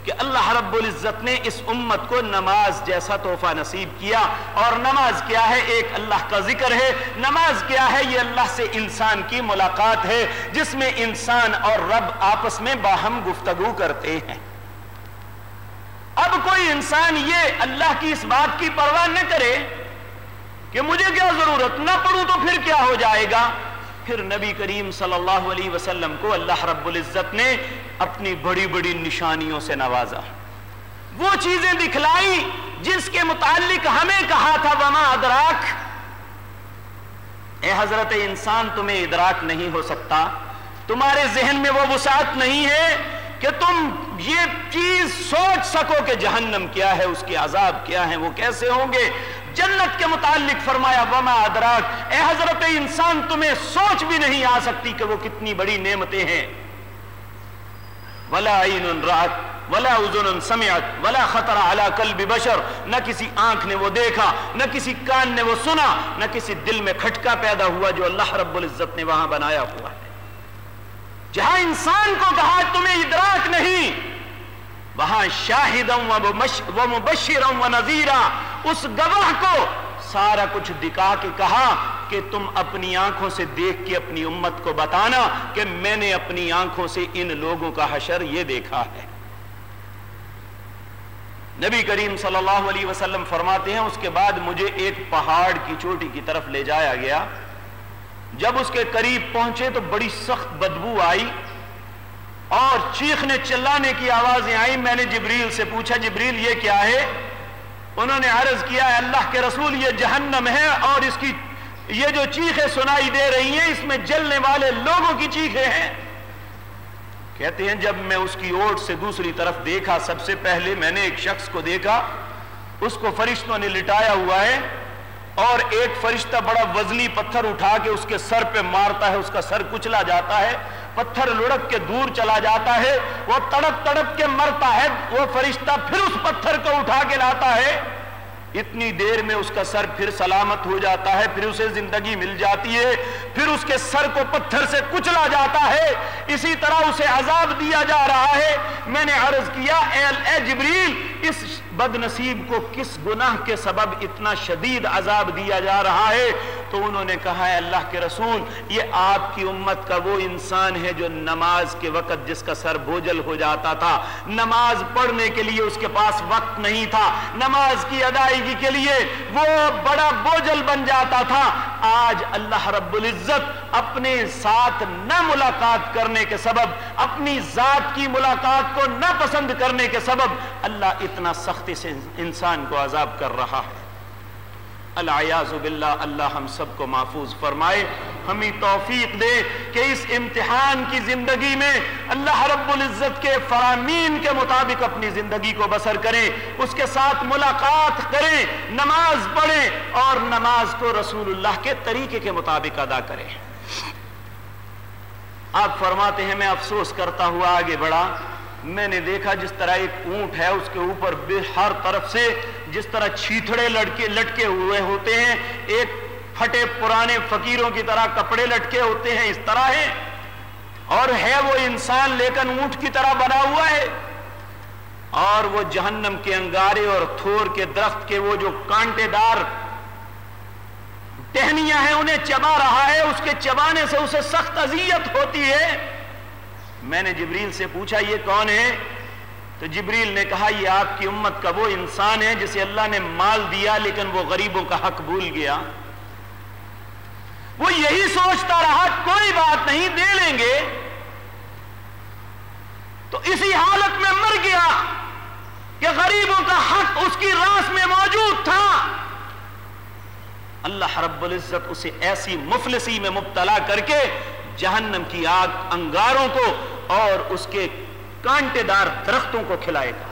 کہ اللہ رب العزت نے اس امت کو نماز جیسا تحفہ نصیب کیا اور نماز کیا ہے؟ ایک اللہ کا ذکر ہے۔ نماز کیا ہے؟ یہ اللہ سے انسان کی ملاقات ہے، جس میں انسان اور رب آپس میں باہم گفتگو کرتے ہیں۔ اب کوئی انسان یہ اللہ کی اس بات کی پرواہ نہ کرے کہ مجھے کیا ضرورت؟ نہ پڑھوں تو پھر کیا ہو جائے گا؟ پھر نبی کریم صلی اللہ علیہ وسلم کو اللہ رب العزت نے اپنی بڑی بڑی نشانیوں سے نوازا۔ وہ چیزیں دکھلائی جس کے متعلق ہمیں کہا تھا، وما ادراک۔ اے حضرت انسان، تمہیں ادراک نہیں ہو سکتا۔ تمہارے ذہن میں وہ وسعت نہیں ہے کہ تم یہ چیز سوچ سکو کہ جہنم کیا ہے، اس کے عذاب کیا ہے وہ کیسے ہوں گے۔ جنت کے متعلق فرمایا، وما ادراک اے حضرت انسان، تمہیں سوچ بھی نہیں آ سکتی کہ وہ کتنی بڑی نعمتیں ہیں۔ ولا عین رات ولا اذن سمعت، ولا خطر على قلب بشر۔ نہ کسی آنکھ نے وہ دیکھا، نہ کسی کان نے وہ سنا، نہ کسی دل میں کھٹکا پیدا ہوا جو اللہ رب العزت نے وہاں بنایا ہوا ہے۔ جہاں انسان کو کہا، تمہیں ادراک نہیں؟ وہاں شاہدم و مبشرم و نذیرہ اس گواہ کو سارا کچھ دکھا کے کہا کہ تم اپنی آنکھوں سے دیکھ کے اپنی امت کو بتانا کہ میں نے اپنی آنکھوں سے ان لوگوں کا حشر یہ دیکھا ہے۔ نبی کریم صلی اللہ علیہ وسلم فرماتے ہیں، اس کے بعد مجھے ایک پہاڑ کی چوٹی کی طرف لے جایا گیا۔ جب اس کے قریب پہنچے تو بڑی سخت بدبو آئی اور چیخنے چلانے کی آوازیں آئی میں نے جبریل سے پوچھا، جبریل یہ کیا ہے؟ انہوں نے عرض کیا ہے، اللہ کے رسول یہ جہنم ہے اور اس کی یہ جو چیخیں سنائی دے رہی ہیں، اس میں جلنے والے لوگوں کی چیخیں ہیں۔ کہتے ہیں، جب میں اس کی اوٹ سے دوسری طرف دیکھا، سب سے پہلے میں نے ایک شخص کو دیکھا، اس کو فرشتوں نے لٹایا ہوا ہے اور ایک فرشتہ بڑا وزنی پتھر اٹھا کے اس کے سر پہ مارتا ہے، اس کا سر کچلا جاتا ہے۔ پتھر لڑک کے دور چلا جاتا ہے، وہ تڑپ تڑپ کے مرتا ہے، وہ فرشتہ پھر اس پتھر کو اٹھا کے لاتا ہے۔ اتنی دیر میں اس کا سر پھر سلامت ہو جاتا ہے، پھر اسے زندگی مل جاتی ہے، پھر اس کے سر کو پتھر سے کچلا جاتا ہے۔ اسی طرح اسے عذاب دیا جا رہا ہے۔ میں نے عرض کیا، اے اے جبریل، اس بد نصیب کو کس گناہ کے سبب اتنا شدید عذاب دیا جا رہا ہے؟ تو انہوں نے کہا ہے اللہ کے رسول، یہ آپ کی امت کا وہ انسان ہے جو نماز کے وقت جس کا سر بوجل ہو جاتا تھا، نماز پڑھنے کے لیے اس کے پاس وقت نہیں تھا، نماز کی ادائیگی کے لیے وہ بڑا بوجل بن جاتا تھا۔ آج اللہ رب العزت اپنے ساتھ نہ ملاقات کرنے کے سبب، اپنی ذات کی ملاقات کو نہ پسند کرنے کے سبب، اللہ اتنا سخت سختی سے انسان کو عذاب کر رہا ہے۔ العیاذ باللہ، اللہ ہم سب کو محفوظ فرمائے۔ ہمیں توفیق دے کہ اس امتحان کی زندگی میں اللہ رب العزت کے فرامین کے مطابق اپنی زندگی کو بسر کریں اس کے ساتھ ملاقات کریں نماز پڑھیں اور نماز کو رسول اللہ کے طریقے کے مطابق ادا کریں آپ فرماتے ہیں، میں افسوس کرتا ہوا آگے بڑھا۔ میں نے دیکھا جس طرح ایک اونٹ ہے، اس کے اوپر ہر طرف سے جس طرح چھیتڑے لڑکے لٹکے ہوئے ہوتے ہیں، ایک پھٹے پرانے فقیروں کی طرح کپڑے لٹکے ہوتے ہیں، اس طرح ہے اور ہے وہ انسان لیکن اونٹ کی طرح بنا ہوا ہے۔ اور وہ جہنم کے انگارے اور تھور کے درخت کے وہ جو کانٹے دار ٹہنیاں ہیں، انہیں چبا رہا ہے۔ اس کے چبانے سے اسے سخت اذیت ہوتی ہے۔ میں نے جبریل سے پوچھا، یہ کون ہے؟ تو جبریل نے کہا، یہ آپ کی امت کا وہ انسان ہے جسے اللہ نے مال دیا لیکن وہ غریبوں کا حق بھول گیا. وہ یہی سوچتا رہا، کوئی بات نہیں، دے لیں گے. تو اسی حالت میں مر گیا کہ غریبوں کا حق اس کی راس میں موجود تھا۔ اللہ رب العزت اسے ایسی مفلسی میں مبتلا کر کے جہنم کی آگ انگاروں کو اور اس کے کانٹے دار درختوں کو کھلائے گا۔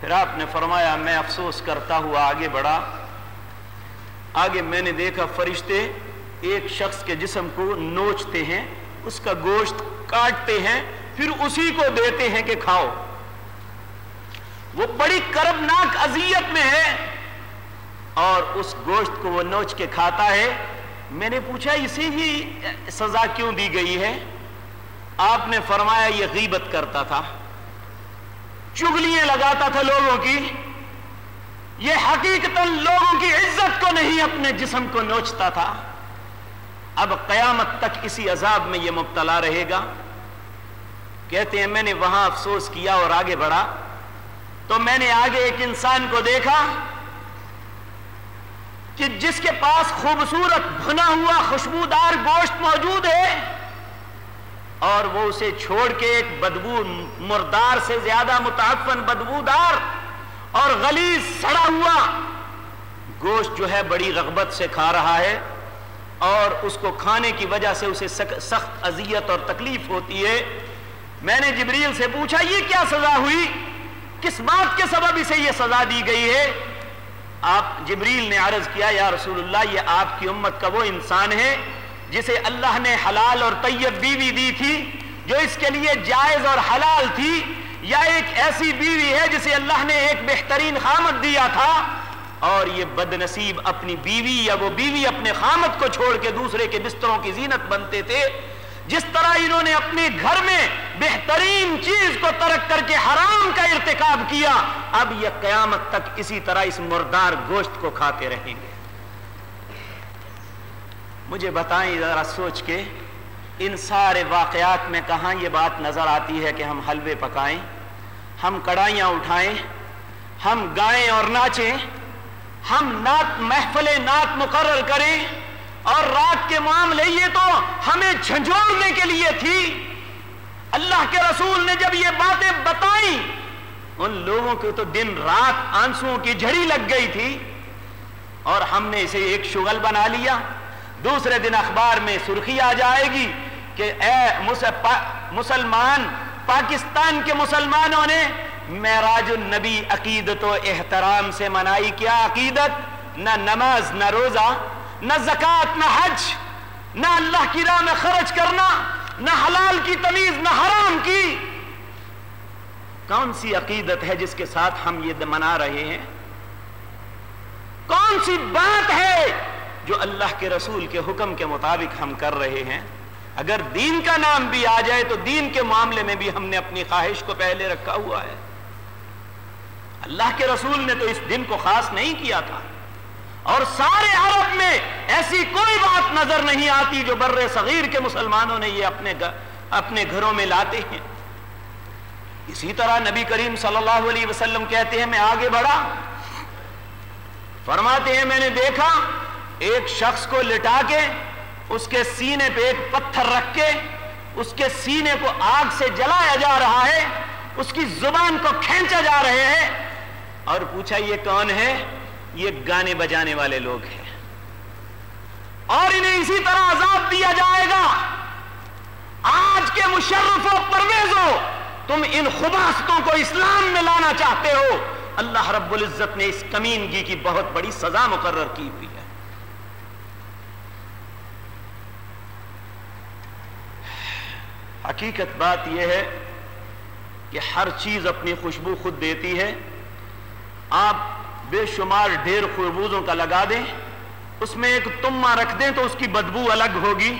پھر آپ نے فرمایا، میں افسوس کرتا ہوا آگے بڑھا۔ آگے میں نے دیکھا، فرشتے ایک شخص کے جسم کو نوچتے ہیں، اس کا گوشت کاٹتے ہیں، پھر اسی کو دیتے ہیں کہ کھاؤ۔ وہ بڑی کربناک اذیت میں ہے اور اس گوشت کو وہ نوچ کے کھاتا ہے۔ میں نے پوچھا، اسی ہی سزا کیوں دی گئی ہے؟ آپ نے فرمایا، یہ غیبت کرتا تھا۔ چگلیاں لگاتا تھا لوگوں کی۔ یہ حقیقت لوگوں کی عزت کو نہیں، اپنے جسم کو نوچتا تھا۔ اب قیامت تک اسی عذاب میں یہ مبتلا رہے گا۔ کہتے ہیں، میں نے وہاں افسوس کیا اور آگے بڑھا۔ تو میں نے آگے ایک انسان کو دیکھا۔ کہ جس کے پاس خوبصورت بھنا ہوا خوشبودار گوشت موجود ہے اور وہ اسے چھوڑ کے ایک بدبو مردار سے زیادہ متعفن بدبودار اور غلیظ سڑا ہوا گوشت جو ہے بڑی رغبت سے کھا رہا ہے اور اس کو کھانے کی وجہ سے اسے سخت اذیت اور تکلیف ہوتی ہے۔ میں نے جبریل سے پوچھا، یہ کیا سزا ہوئی؟ کس بات کے سبب اسے یہ سزا دی گئی ہے؟ آپ جبریل نے عرض کیا، یا رسول اللہ، یہ آپ کی امت کا وہ انسان ہے جسے اللہ نے حلال اور طیب بیوی دی تھی، جو اس کے لیے جائز اور حلال تھی، یا ایک ایسی بیوی ہے جسے اللہ نے ایک بہترین خامت دیا تھا؟ اور یہ بد نصیب اپنی بیوی یا وہ بیوی اپنے خامت کو چھوڑ کے دوسرے کے بستروں کی زینت بنتے تھے جس طرح انہوں نے اپنے گھر میں بہترین چیز کو ترک کر کے حرام کا ارتکاب کیا، اب یہ قیامت تک اسی طرح اس مردار گوشت کو کھاتے رہیں گے۔ مجھے بتائیں ذرا سوچ کے، ان سارے واقعات میں کہاں یہ بات نظر آتی ہے کہ ہم حلوے پکائیں، ہم کڑائیاں اٹھائیں، ہم گائیں اور ناچیں، ہم نعت، محفل نعت مقرر کریں۔ اور رات کے معاملے یہ تو ہمیں جھنجھوڑنے کے لیے تھی۔ اللہ کے رسول نے جب یہ باتیں بتائیں، ان لوگوں کے تو دن رات آنسو کی جھڑی لگ گئی تھی۔ اور ہم نے اسے ایک شغل بنا لیا۔ دوسرے دن اخبار میں سرخی آ جائے گی کہ اے مسلمان، پاکستان کے مسلمانوں نے معراج النبی عقیدت و احترام سے منائی کیا عقیدت، نہ نماز، نہ روزہ۔ نہ زکوٰۃ نہ حج، نہ اللہ کی راہ میں خرچ کرنا، نہ حلال کی تمیز، نہ حرام کی۔ کون سی عقیدت ہے جس کے ساتھ ہم یہ منا رہے ہیں؟ کون سی بات ہے جو اللہ کے رسول کے حکم کے مطابق ہم کر رہے ہیں؟ اگر دین کا نام بھی آ جائے تو دین کے معاملے میں بھی ہم نے اپنی خواہش کو پہلے رکھا ہوا ہے۔ اللہ کے رسول نے تو اس دن کو خاص نہیں کیا تھا۔ اور سارے عرب میں ایسی کوئی بات نظر نہیں آتی جو بر صغیر کے مسلمانوں نے یہ اپنے اپنے گھروں میں لاتے ہیں۔ اسی طرح نبی کریم صلی اللہ علیہ وسلم کہتے ہیں، میں آگے بڑھا۔ فرماتے ہیں، میں نے دیکھا، ایک شخص کو لٹا کے، اس کے سینے پہ ایک پتھر رکھ کے، اس کے سینے کو آگ سے جلایا جا رہا ہے، اس کی زبان کو کھینچا جا رہے ہیں اور پوچھا، یہ کون ہے؟ یہ گانے بجانے والے لوگ ہیں۔ اور انہیں اسی طرح عذاب دیا جائے گا۔ آج کے مشرف و پرویزوں، تم ان خباستوں کو اسلام میں لانا چاہتے ہو۔ اللہ رب العزت نے اس کمینگی کی بہت بڑی سزا مقرر کی ہوئی ہے۔ حقیقت بات یہ ہے کہ ہر چیز اپنی خوشبو خود دیتی ہے۔ آپ بے شمار ڈھیر خربوزوں کا لگا دیں، اس میں ایک تما رکھ دیں تو اس کی بدبو الگ ہوگی۔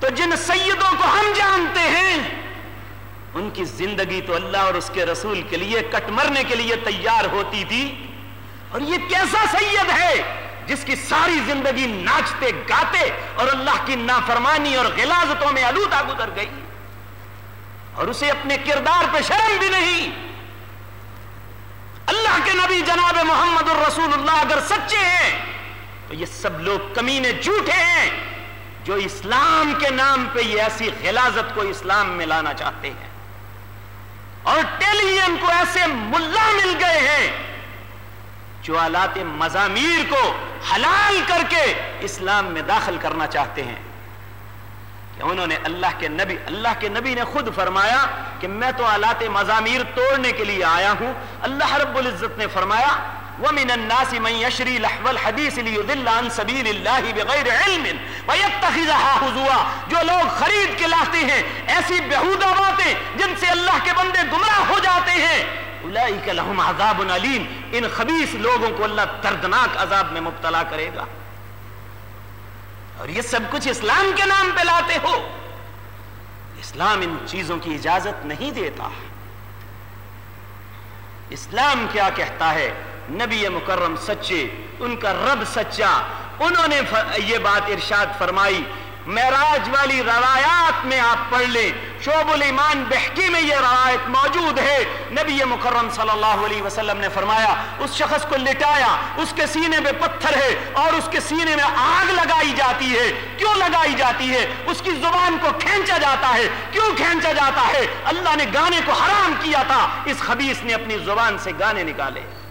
تو جن سیدوں کو ہم جانتے ہیں، ان کی زندگی تو اللہ اور اس کے رسول کے لیے کٹ مرنے کے لیے تیار ہوتی تھی۔ اور یہ کیسا سید ہے جس کی ساری زندگی ناچتے، گاتے اور اللہ کی نافرمانی اور غلازتوں میں آلودہ گزر گئی۔ اور اسے اپنے کردار پہ شرم بھی نہیں۔ اللہ کے نبی جناب محمد الرسول اللہ اگر سچے ہیں، تو یہ سب لوگ کمینے جھوٹے ہیں جو اسلام کے نام پہ یہ ایسی غلازت کو اسلام میں لانا چاہتے ہیں۔ اور ٹیلی ویژن کو ایسے ملا مل گئے ہیں جو آلات مزامیر کو حلال کر کے اسلام میں داخل کرنا چاہتے ہیں۔ کہ انہوں نے اللہ کے نبی، اللہ کے نبی نے خود فرمایا کہ میں تو آلات مزامیر توڑنے کے لیے آیا ہوں۔ اللہ رب العزت نے فرمایا، وَمِنَ النَّاسِ مَنْ يَشْرِي لَحْوَ الْحَدِيثِ لِيُذِلَّ عَنْ سَبِيلِ اللَّهِ بِغَيْرِ عِلْمٍ وَيَتَّخِذَهَا حُزُوًا جو لوگ خرید کے لاتے ہیں، ایسی بہودہ باتیں جن سے اللہ کے بندے گمراہ ہو جاتے ہیں۔ اولئک لہم عذاب علیم۔ ان خبیث لوگوں کو اللہ دردناک عذاب میں مبتلا کرے گا۔ اور یہ سب کچھ اسلام کے نام پہ لاتے ہو۔ اسلام ان چیزوں کی اجازت نہیں دیتا۔ اسلام کیا کہتا ہے؟ نبی مکرم سچے، ان کا رب سچا۔ انہوں نے یہ بات ارشاد فرمائی معراج والی روایات میں آپ پڑھ لیں۔ شعب الایمان بحقی میں یہ روایت موجود ہے۔ نبی مکرم صلی اللہ علیہ وسلم نے فرمایا، اس شخص کو لٹایا، اس کے سینے میں پتھر ہے اور اس کے سینے میں آگ لگائی جاتی ہے۔ کیوں لگائی جاتی ہے؟ اس کی زبان کو کھینچا جاتا ہے۔ کیوں کھینچا جاتا ہے؟ اللہ نے گانے کو حرام کیا تھا۔ اس خبیص نے اپنی زبان سے گانے نکالے۔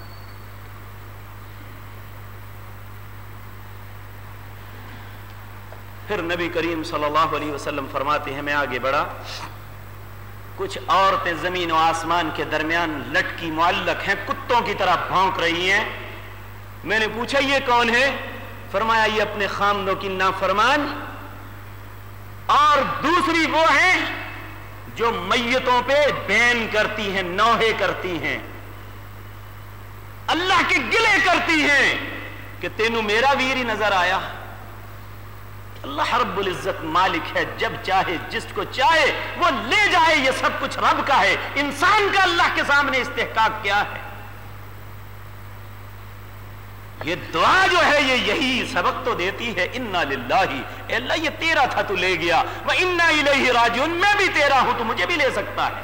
پھر نبی کریم صلی اللہ علیہ وسلم فرماتے ہیں، میں آگے بڑھا۔ کچھ عورتیں زمین و آسمان کے درمیان لٹکی معلق ہیں، کتوں کی طرح بھونک رہی ہیں۔ میں نے پوچھا، یہ کون ہے؟ فرمایا، یہ اپنے خامدوں کی نافرمان۔ اور دوسری وہ ہیں جو میتوں پہ بین کرتی ہیں، نوحے کرتی ہیں۔ اللہ کے گلے کرتی ہیں کہ تینوں میرا ویر ہی نظر آیا۔ اللہ رب العزت مالک ہے، جب چاہے، جس کو چاہے، وہ لے جائے، یہ سب کچھ رب کا ہے۔ انسان کا اللہ کے سامنے استحقاق کیا ہے؟ یہ دعا جو ہے، یہ یہی سبق تو دیتی ہے، انا للہ اے اللہ، یہ تیرا تھا، تو لے گیا۔ وہ انا الیہ راجعون۔ میں بھی تیرا ہوں، تو مجھے بھی لے سکتا ہے۔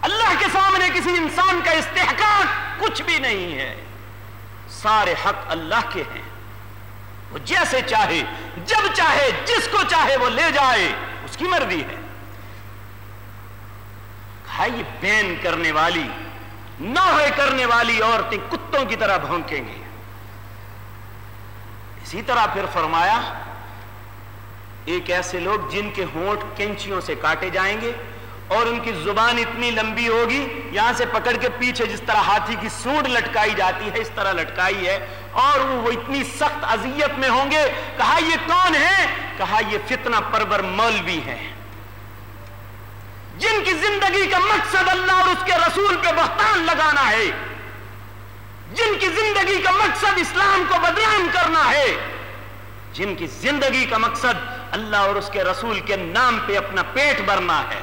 اللہ کے سامنے کسی انسان کا استحقاق کچھ بھی نہیں ہے۔ سارے حق اللہ کے ہیں۔ وہ جیسے چاہے، جب چاہے، جس کو چاہے وہ لے جائے، اس کی مرضی ہے۔ یہ بین کرنے والی نوحے کرنے والی عورتیں کتوں کی طرح بھونکیں گے اسی طرح پھر فرمایا، ایک ایسے لوگ جن کے ہونٹ کینچیوں سے کاٹے جائیں گے اور ان کی زبان اتنی لمبی ہوگی، یہاں سے پکڑ کے پیچھے جس طرح ہاتھی کی سونڈ لٹکائی جاتی ہے، اس طرح لٹکائی ہے، اور وہ اتنی سخت اذیت میں ہوں گے، کہا یہ کون ہے؟ کہا یہ فتنہ پرور مولوی ہے جن کی زندگی کا مقصد اللہ اور اس کے رسول پہ بہتان لگانا ہے، جن کی زندگی کا مقصد اسلام کو بدنام کرنا ہے، جن کی زندگی کا مقصد اللہ اور اس کے رسول کے نام پہ اپنا پیٹ بھرنا ہے۔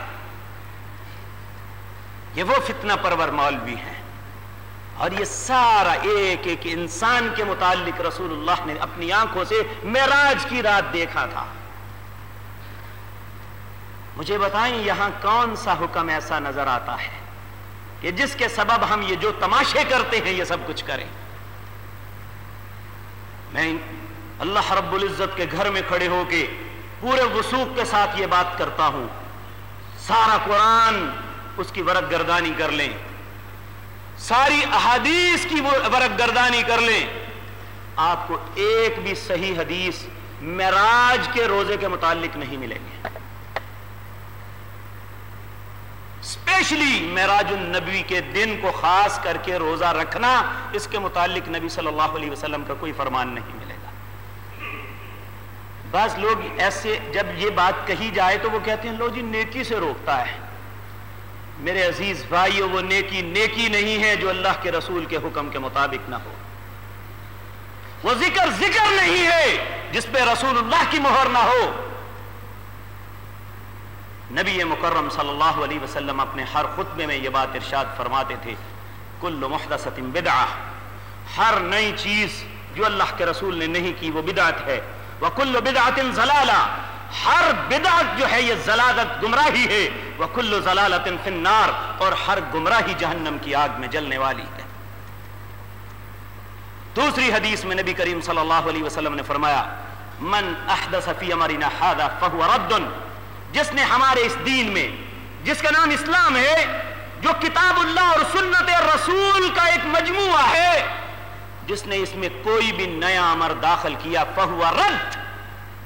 یہ وہ فتنہ پرور مولوی ہیں۔ اور یہ سارا ایک ایک انسان کے متعلق رسول اللہ نے اپنی آنکھوں سے معراج کی رات دیکھا تھا۔ مجھے بتائیں یہاں کون سا حکم ایسا نظر آتا ہے کہ جس کے سبب ہم یہ جو تماشے کرتے ہیں یہ سب کچھ کریں۔ میں اللہ رب العزت کے گھر میں کھڑے ہو کے پورے وسوخ کے ساتھ یہ بات کرتا ہوں۔ سارا قرآن اس کی ورق گردانی کر لیں۔ ساری احادیث کی ورق گردانی کر لیں۔ آپ کو ایک بھی صحیح حدیث معراج کے روزے کے متعلق نہیں ملیں گے۔ اسپیشلی معراج النبی کے دن کو خاص کر کے روزہ رکھنا اس کے متعلق نبی صلی اللہ علیہ وسلم کا کوئی فرمان نہیں ملے گا۔ بعض لوگ ایسے جب یہ بات کہی جائے تو وہ کہتے ہیں، لو جی نیکی سے روکتا ہے۔ میرے عزیز بھائیو، وہ نیکی نیکی نہیں ہے جو اللہ کے رسول کے حکم کے مطابق نہ ہو۔ وہ ذکر ذکر نہیں ہے جس پہ رسول اللہ کی مہر نہ ہو۔ نبی مکرم صلی اللہ علیہ وسلم اپنے ہر خطبے میں یہ بات ارشاد فرماتے تھے، کل محدثت بدعہ۔ ہر نئی چیز جو اللہ کے رسول نے نہیں کی وہ بدعت ہے۔ وَكُلُّ بِدْعَةٍ زَلَالَةٍ ہر بدعت جو ہے یہ زلالت گمراہی ہے، وَكُلُّ زَلَالَةٍ فِي النَّارِ، اور ہر گمراہی جہنم کی آگ میں جلنے والی ہے۔ دوسری حدیث میں نبی کریم صلی اللہ علیہ وسلم نے فرمایا، من احدث فی امرنا هذا فهو رد. جس نے ہمارے اس دین میں، جس کا نام اسلام ہے، جو کتاب اللہ اور سنت رسول کا ایک مجموعہ ہے، جس نے اس میں کوئی بھی نیا امر داخل کیا، فہو رد۔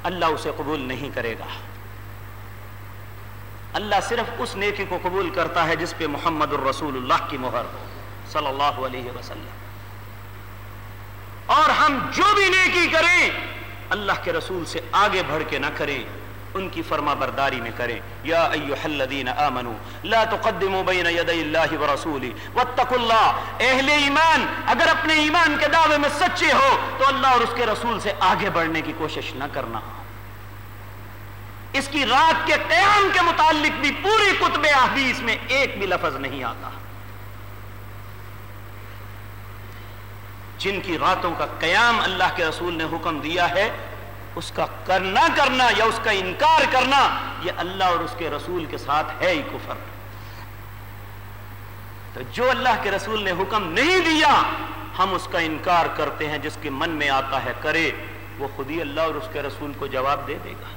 اللہ اسے قبول نہیں کرے گا۔ اللہ صرف اس نیکی کو قبول کرتا ہے جس پہ محمد الرسول اللہ کی مہر ہو، صلی اللہ علیہ وسلم۔ اور ہم جو بھی نیکی کریں، اللہ کے رسول سے آگے بڑھ کے نہ کریں۔ ان کی فرما برداری میں کریں۔ یا ایوہ الذین آمنوا لا تقدموا بین یدی اللہ ورسولی واتقوا اللہ۔ اہل ایمان، اگر اپنے ایمان کے دعوے میں سچے ہو، تو اللہ اور اس کے رسول سے آگے بڑھنے کی کوشش نہ کرنا۔ اس کی رات کے قیام کے متعلق بھی پوری کتب احادیث میں ایک بھی لفظ نہیں آتا۔ جن کی راتوں کا قیام اللہ کے رسول نے حکم دیا ہے اس کا کرنا کرنا یا اس کا انکار کرنا، یہ اللہ اور اس کے رسول کے ساتھ ہے ہی کفر۔ تو جو اللہ کے رسول نے حکم نہیں دیا، ہم اس کا انکار کرتے ہیں، جس کے من میں آتا ہے کرے، وہ خود ہی اللہ اور اس کے رسول کو جواب دے دے گا۔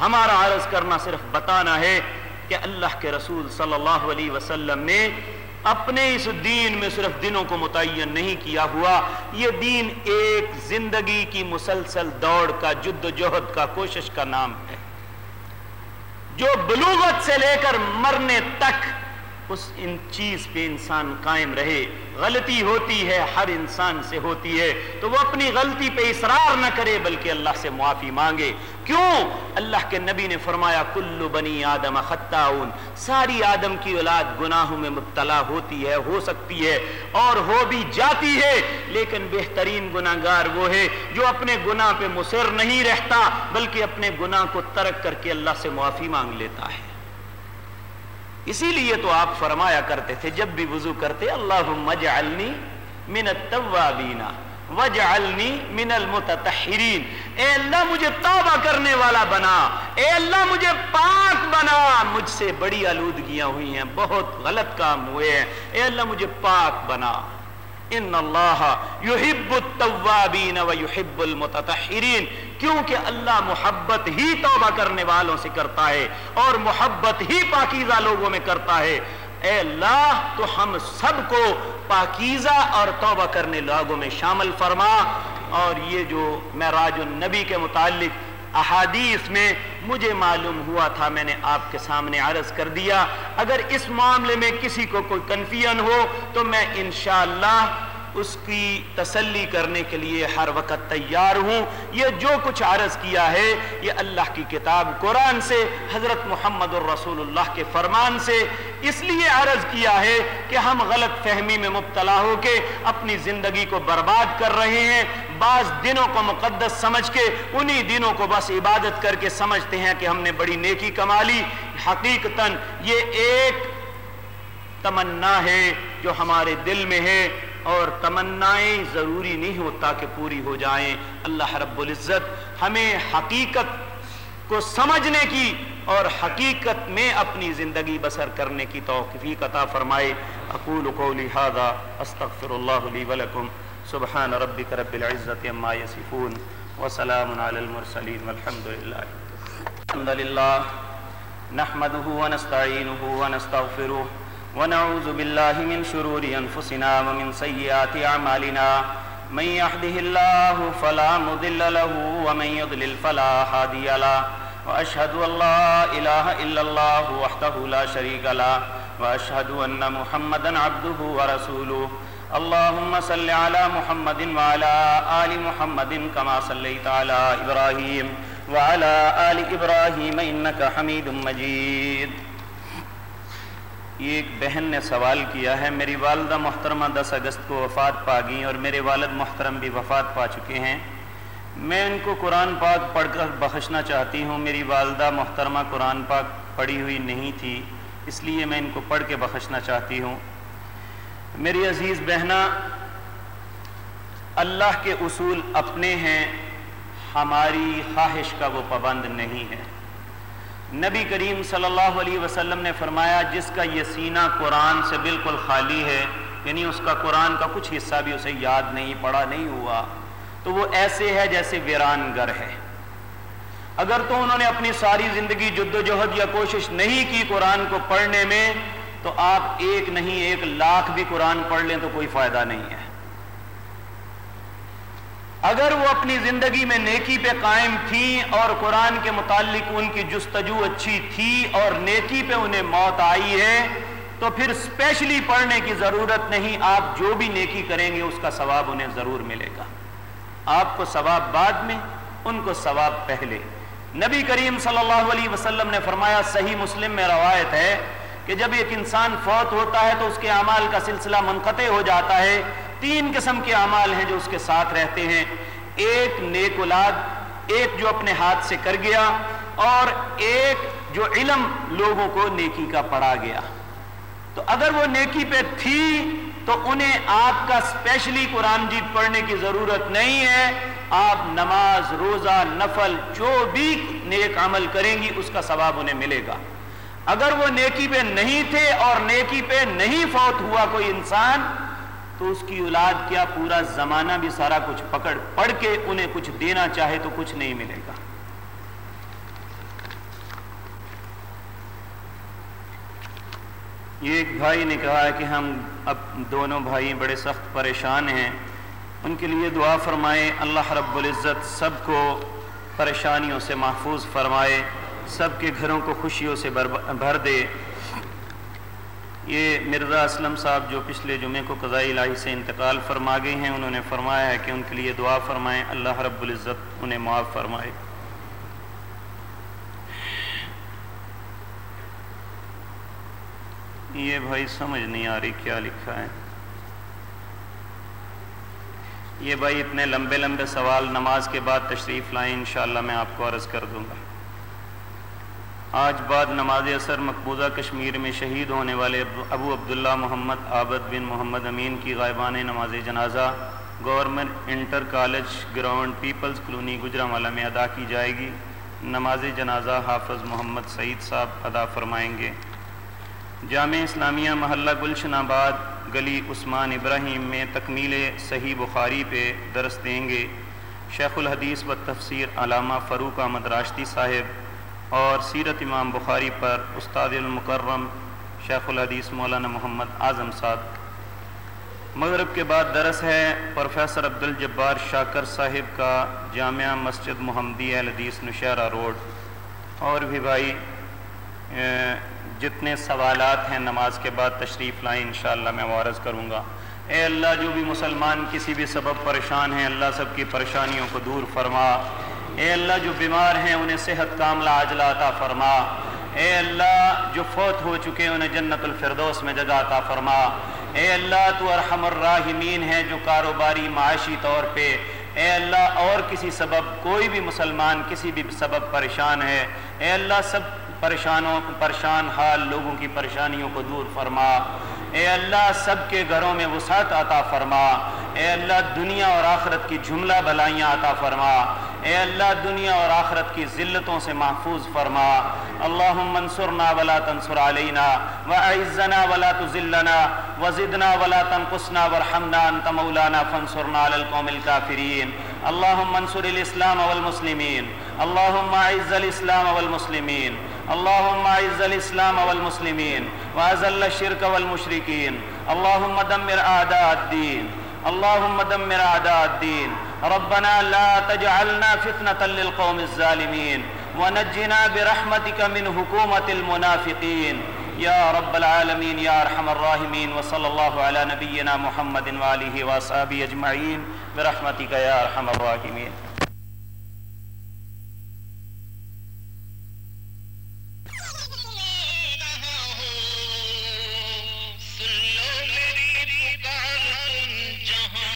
ہمارا عرض کرنا صرف بتانا ہے کہ اللہ کے رسول صلی اللہ علیہ وسلم نے اپنے اس دین میں صرف دنوں کو متعین نہیں کیا ہوا، یہ دین ایک زندگی کی مسلسل دوڑ کا، جد و جہد کا، کوشش کا نام ہے۔ جو بلوغت سے لے کر مرنے تک اس ان چیز پہ انسان قائم رہے۔ غلطی ہوتی ہے، ہر انسان سے ہوتی ہے۔ تو وہ اپنی غلطی پہ اصرار نہ کرے، بلکہ اللہ سے معافی مانگے۔ کیوں؟ اللہ کے نبی نے فرمایا کلو بنی آدم خطاؤن ساری آدم کی اولاد گناہوں میں مبتلا ہوتی ہے، ہو سکتی ہے، اور ہو بھی جاتی ہے۔ لیکن بہترین گناہگار وہ ہے جو اپنے گناہ پہ مصر نہیں رہتا، بلکہ اپنے گناہ کو ترک کر کے اللہ سے معافی مانگ لیتا ہے۔ اسی لیے تو آپ فرمایا کرتے تھے، جب بھی وضو کرتے، اللہم اجعلنی من التوابین وجعلنی من المتطہرین۔ اے اللہ، مجھے توبہ کرنے والا بنا۔ اے اللہ، مجھے پاک بنا۔ مجھ سے بڑی آلودگیاں ہوئی ہیں، بہت غلط کام ہوئے ہیں۔ اے اللہ، مجھے پاک بنا۔ ان اللہ یحب التوابین و یحب المتطہرین کیونکہ اللہ محبت ہی توبہ کرنے والوں سے کرتا ہے اور محبت ہی پاکیزہ لوگوں میں کرتا ہے۔ اے اللہ، تو ہم سب کو پاکیزہ اور توبہ کرنے لوگوں میں شامل فرما۔ اور یہ جو معراج النبی کے متعلق احادیث میں مجھے معلوم ہوا تھا، میں نے آپ کے سامنے عرض کر دیا، اگر اس معاملے میں کسی کو کوئی کنفیون ہو، تو میں انشاءاللہ اس کی تسلی کرنے کے لیے ہر وقت تیار ہوں۔ یہ جو کچھ عرض کیا ہے، یہ اللہ کی کتاب قرآن سے، حضرت محمد الرسول اللہ کے فرمان سے۔ اس لیے عرض کیا ہے کہ ہم غلط فہمی میں مبتلا ہو کے اپنی زندگی کو برباد کر رہے ہیں۔ بعض دنوں کو مقدس سمجھ کے، انہی دنوں کو بس عبادت کر کے سمجھتے ہیں کہ ہم نے بڑی نیکی کمالی حقیقتاً یہ ایک تمنا ہے جو ہمارے دل میں ہے۔ اور تمنائیں ضروری نہیں ہوتا کہ پوری ہو جائیں۔ اللہ رب العزت ہمیں حقیقت کو سمجھنے کی اور حقیقت میں اپنی زندگی بسر کرنے کی توفیق عطا فرمائے۔ اقول قولی هذا استغفر اللہ لی ولکم سبحان ربک رب العزت عما یصفون۔ وسلام علی المرسلین۔ والحمد للہ الحمد للہ نحمده ونستعینه ونستغفره ونعوذ بالله من شرور انفسنا ومن سیئات اعمالنا من يهده الله فلا مضل له ومن يضلل فلا هادي له. واشهد ان لا اله الا الله وحده لا شريك له. واشهد ان محمدا عبده ورسوله. اللهم صل على محمد وعلى ال محمد كما صليت على ابراهيم وعلى ال ابراهيم انك حميد مجيد. ایک بہن نے سوال کیا ہے، میری والدہ محترمہ دس اگست کو وفات پا گئیں اور میرے والد محترم بھی وفات پا چکے ہیں۔ میں ان کو قرآن پاک پڑھ کر بخشنا چاہتی ہوں۔ میری والدہ محترمہ قرآن پاک پڑھی ہوئی نہیں تھی، اس لیے میں ان کو پڑھ کے بخشنا چاہتی ہوں۔ میری عزیز بہنا اللہ کے اصول اپنے ہیں، ہماری خواہش کا وہ پابند نہیں ہے۔ نبی کریم صلی اللہ علیہ وسلم نے فرمایا، جس کا یہ سینہ قرآن سے بالکل خالی ہے یعنی اس کا قرآن کا کچھ حصہ بھی اسے یاد نہیں پڑا نہیں ہوا، تو وہ ایسے ہے جیسے ویران گر ہے۔ اگر تو انہوں نے اپنی ساری زندگی جد و جہد یا کوشش نہیں کی قرآن کو پڑھنے میں، تو آپ ایک نہیں، ایک لاکھ بھی قرآن پڑھ لیں تو کوئی فائدہ نہیں ہے۔ اگر وہ اپنی زندگی میں نیکی پہ قائم تھیں اور قرآن کے متعلق ان کی جستجو اچھی تھی اور نیکی پہ انہیں موت آئی ہے، تو پھر اسپیشلی پڑھنے کی ضرورت نہیں، آپ جو بھی نیکی کریں گے، اس کا ثواب انہیں ضرور ملے گا۔ آپ کو ثواب بعد میں، ان کو ثواب پہلے۔ نبی کریم صلی اللہ علیہ وسلم نے فرمایا، صحیح مسلم میں روایت ہے کہ جب ایک انسان فوت ہوتا ہے تو اس کے اعمال کا سلسلہ منقطع ہو جاتا ہے۔ تین قسم کے اعمال ہیں جو اس کے ساتھ رہتے ہیں۔ ایک نیک اولاد، ایک جو اپنے ہاتھ سے کر گیا، اور ایک جو علم لوگوں کو نیکی کا پڑھا گیا۔ تو اگر وہ نیکی پہ تھی، تو انہیں آپ کا اسپیشلی قرآن جیت پڑھنے کی ضرورت نہیں ہے۔ آپ نماز، روزہ، نفل، جو بھی نیک عمل کریں گی، اس کا ثواب انہیں ملے گا۔ اگر وہ نیکی پہ نہیں تھے اور نیکی پہ نہیں فوت ہوا کوئی انسان تو اس کی اولاد کیا پورا زمانہ بھی سارا کچھ پکڑ پڑھ کے انہیں کچھ دینا چاہے تو کچھ نہیں ملے گا۔ یہ ایک بھائی نے کہا ہے کہ ہم اب دونوں بھائی بڑے سخت پریشان ہیں۔ ان کے لیے دعا فرمائے، اللہ رب العزت سب کو پریشانیوں سے محفوظ فرمائے، سب کے گھروں کو خوشیوں سے بھر دے۔ یہ مرزا اسلم صاحب جو پچھلے جمعے کو قضائی الہی سے انتقال فرما گئے ہیں، انہوں نے فرمایا ہے کہ ان کے لیے دعا فرمائیں، اللہ رب العزت انہیں معاف فرمائے۔ یہ بھائی سمجھ نہیں آ رہی کیا لکھا ہے۔ یہ بھائی اتنے لمبے لمبے سوال نماز کے بعد تشریف لائیں، انشاءاللہ میں آپ کو عرض کر دوں گا۔ آج بعد نماز اثر مقبوضہ کشمیر میں شہید ہونے والے ابو عبداللہ محمد عابد بن محمد امین کی غائبان نماز جنازہ government inter college ground peoples colony گجرا میں ادا کی جائے گی۔ نماز جنازہ حافظ محمد سعید صاحب ادا فرمائیں گے۔ جامع اسلامیہ محلہ گلشن آباد گلی عثمان ابراہیم میں تکمیل صحیح بخاری پہ درس دیں گے۔ شیخ الحدیث و تفسیر علامہ فروق احمد راشتی صاحب اور سیرت امام بخاری پر استاد المکرم شیخ الحدیث مولانا محمد اعظم صاحب۔ مغرب کے بعد درس ہے پروفیسر عبد الجبار شاکر صاحب کا جامعہ مسجد محمدی الحدیث نشہرہ روڈ۔ اور بھی بھائی جتنے سوالات ہیں نماز کے بعد تشریف لائیں انشاءاللہ میں وارض کروں گا۔ اے اللہ، جو بھی مسلمان کسی بھی سبب پریشان ہیں، اللہ سب کی پریشانیوں کو دور فرما۔ اے اللہ جو بیمار ہیں انہیں صحت کاملہ عاجلہ عطا فرما۔ اے اللہ جو فوت ہو چکے انہیں جنت الفردوس میں جگہ عطا فرما۔ اے اللہ تو ارحم الراحمین ہے جو کاروباری معاشی طور پہ، اے اللہ اور کسی سبب، کوئی بھی مسلمان کسی بھی سبب پریشان ہے۔ اے اللہ سب پریشانوں، پریشان حال لوگوں کی پریشانیوں کو دور فرما۔ اے اللہ سب کے گھروں میں وسعت عطا فرما۔ اے اللہ دنیا اور آخرت کی جملہ بلائیاں عطا فرما۔ اے اللہ دنیا اور آخرت کی ذلتوں سے محفوظ فرما۔ اللہم انصرنا ولا تنصر علینا وعزنا ولا تزلنا وزدنا ولا تنقصنا وارحمنا انت مولانا فانصرنا على القوم الكافرين اللهم انصر الاسلام والمسلمين اللهم اعز الاسلام والمسلمين اللهم اعز الاسلام والمسلمين واذل الشرك والمشركين اللهم دمر اعداء الدين اللهم دمر اعداء الدين ربنا لا تجعلنا فتنة للقوم الظالمين ونجنا برحمتك من حكومة المنافقين. یا رب العالمین یا ارحم الراحمین وصلى اللہ علی نبینا محمد وآله وصحبه اجمعين برحمتك یا ارحم الراحمین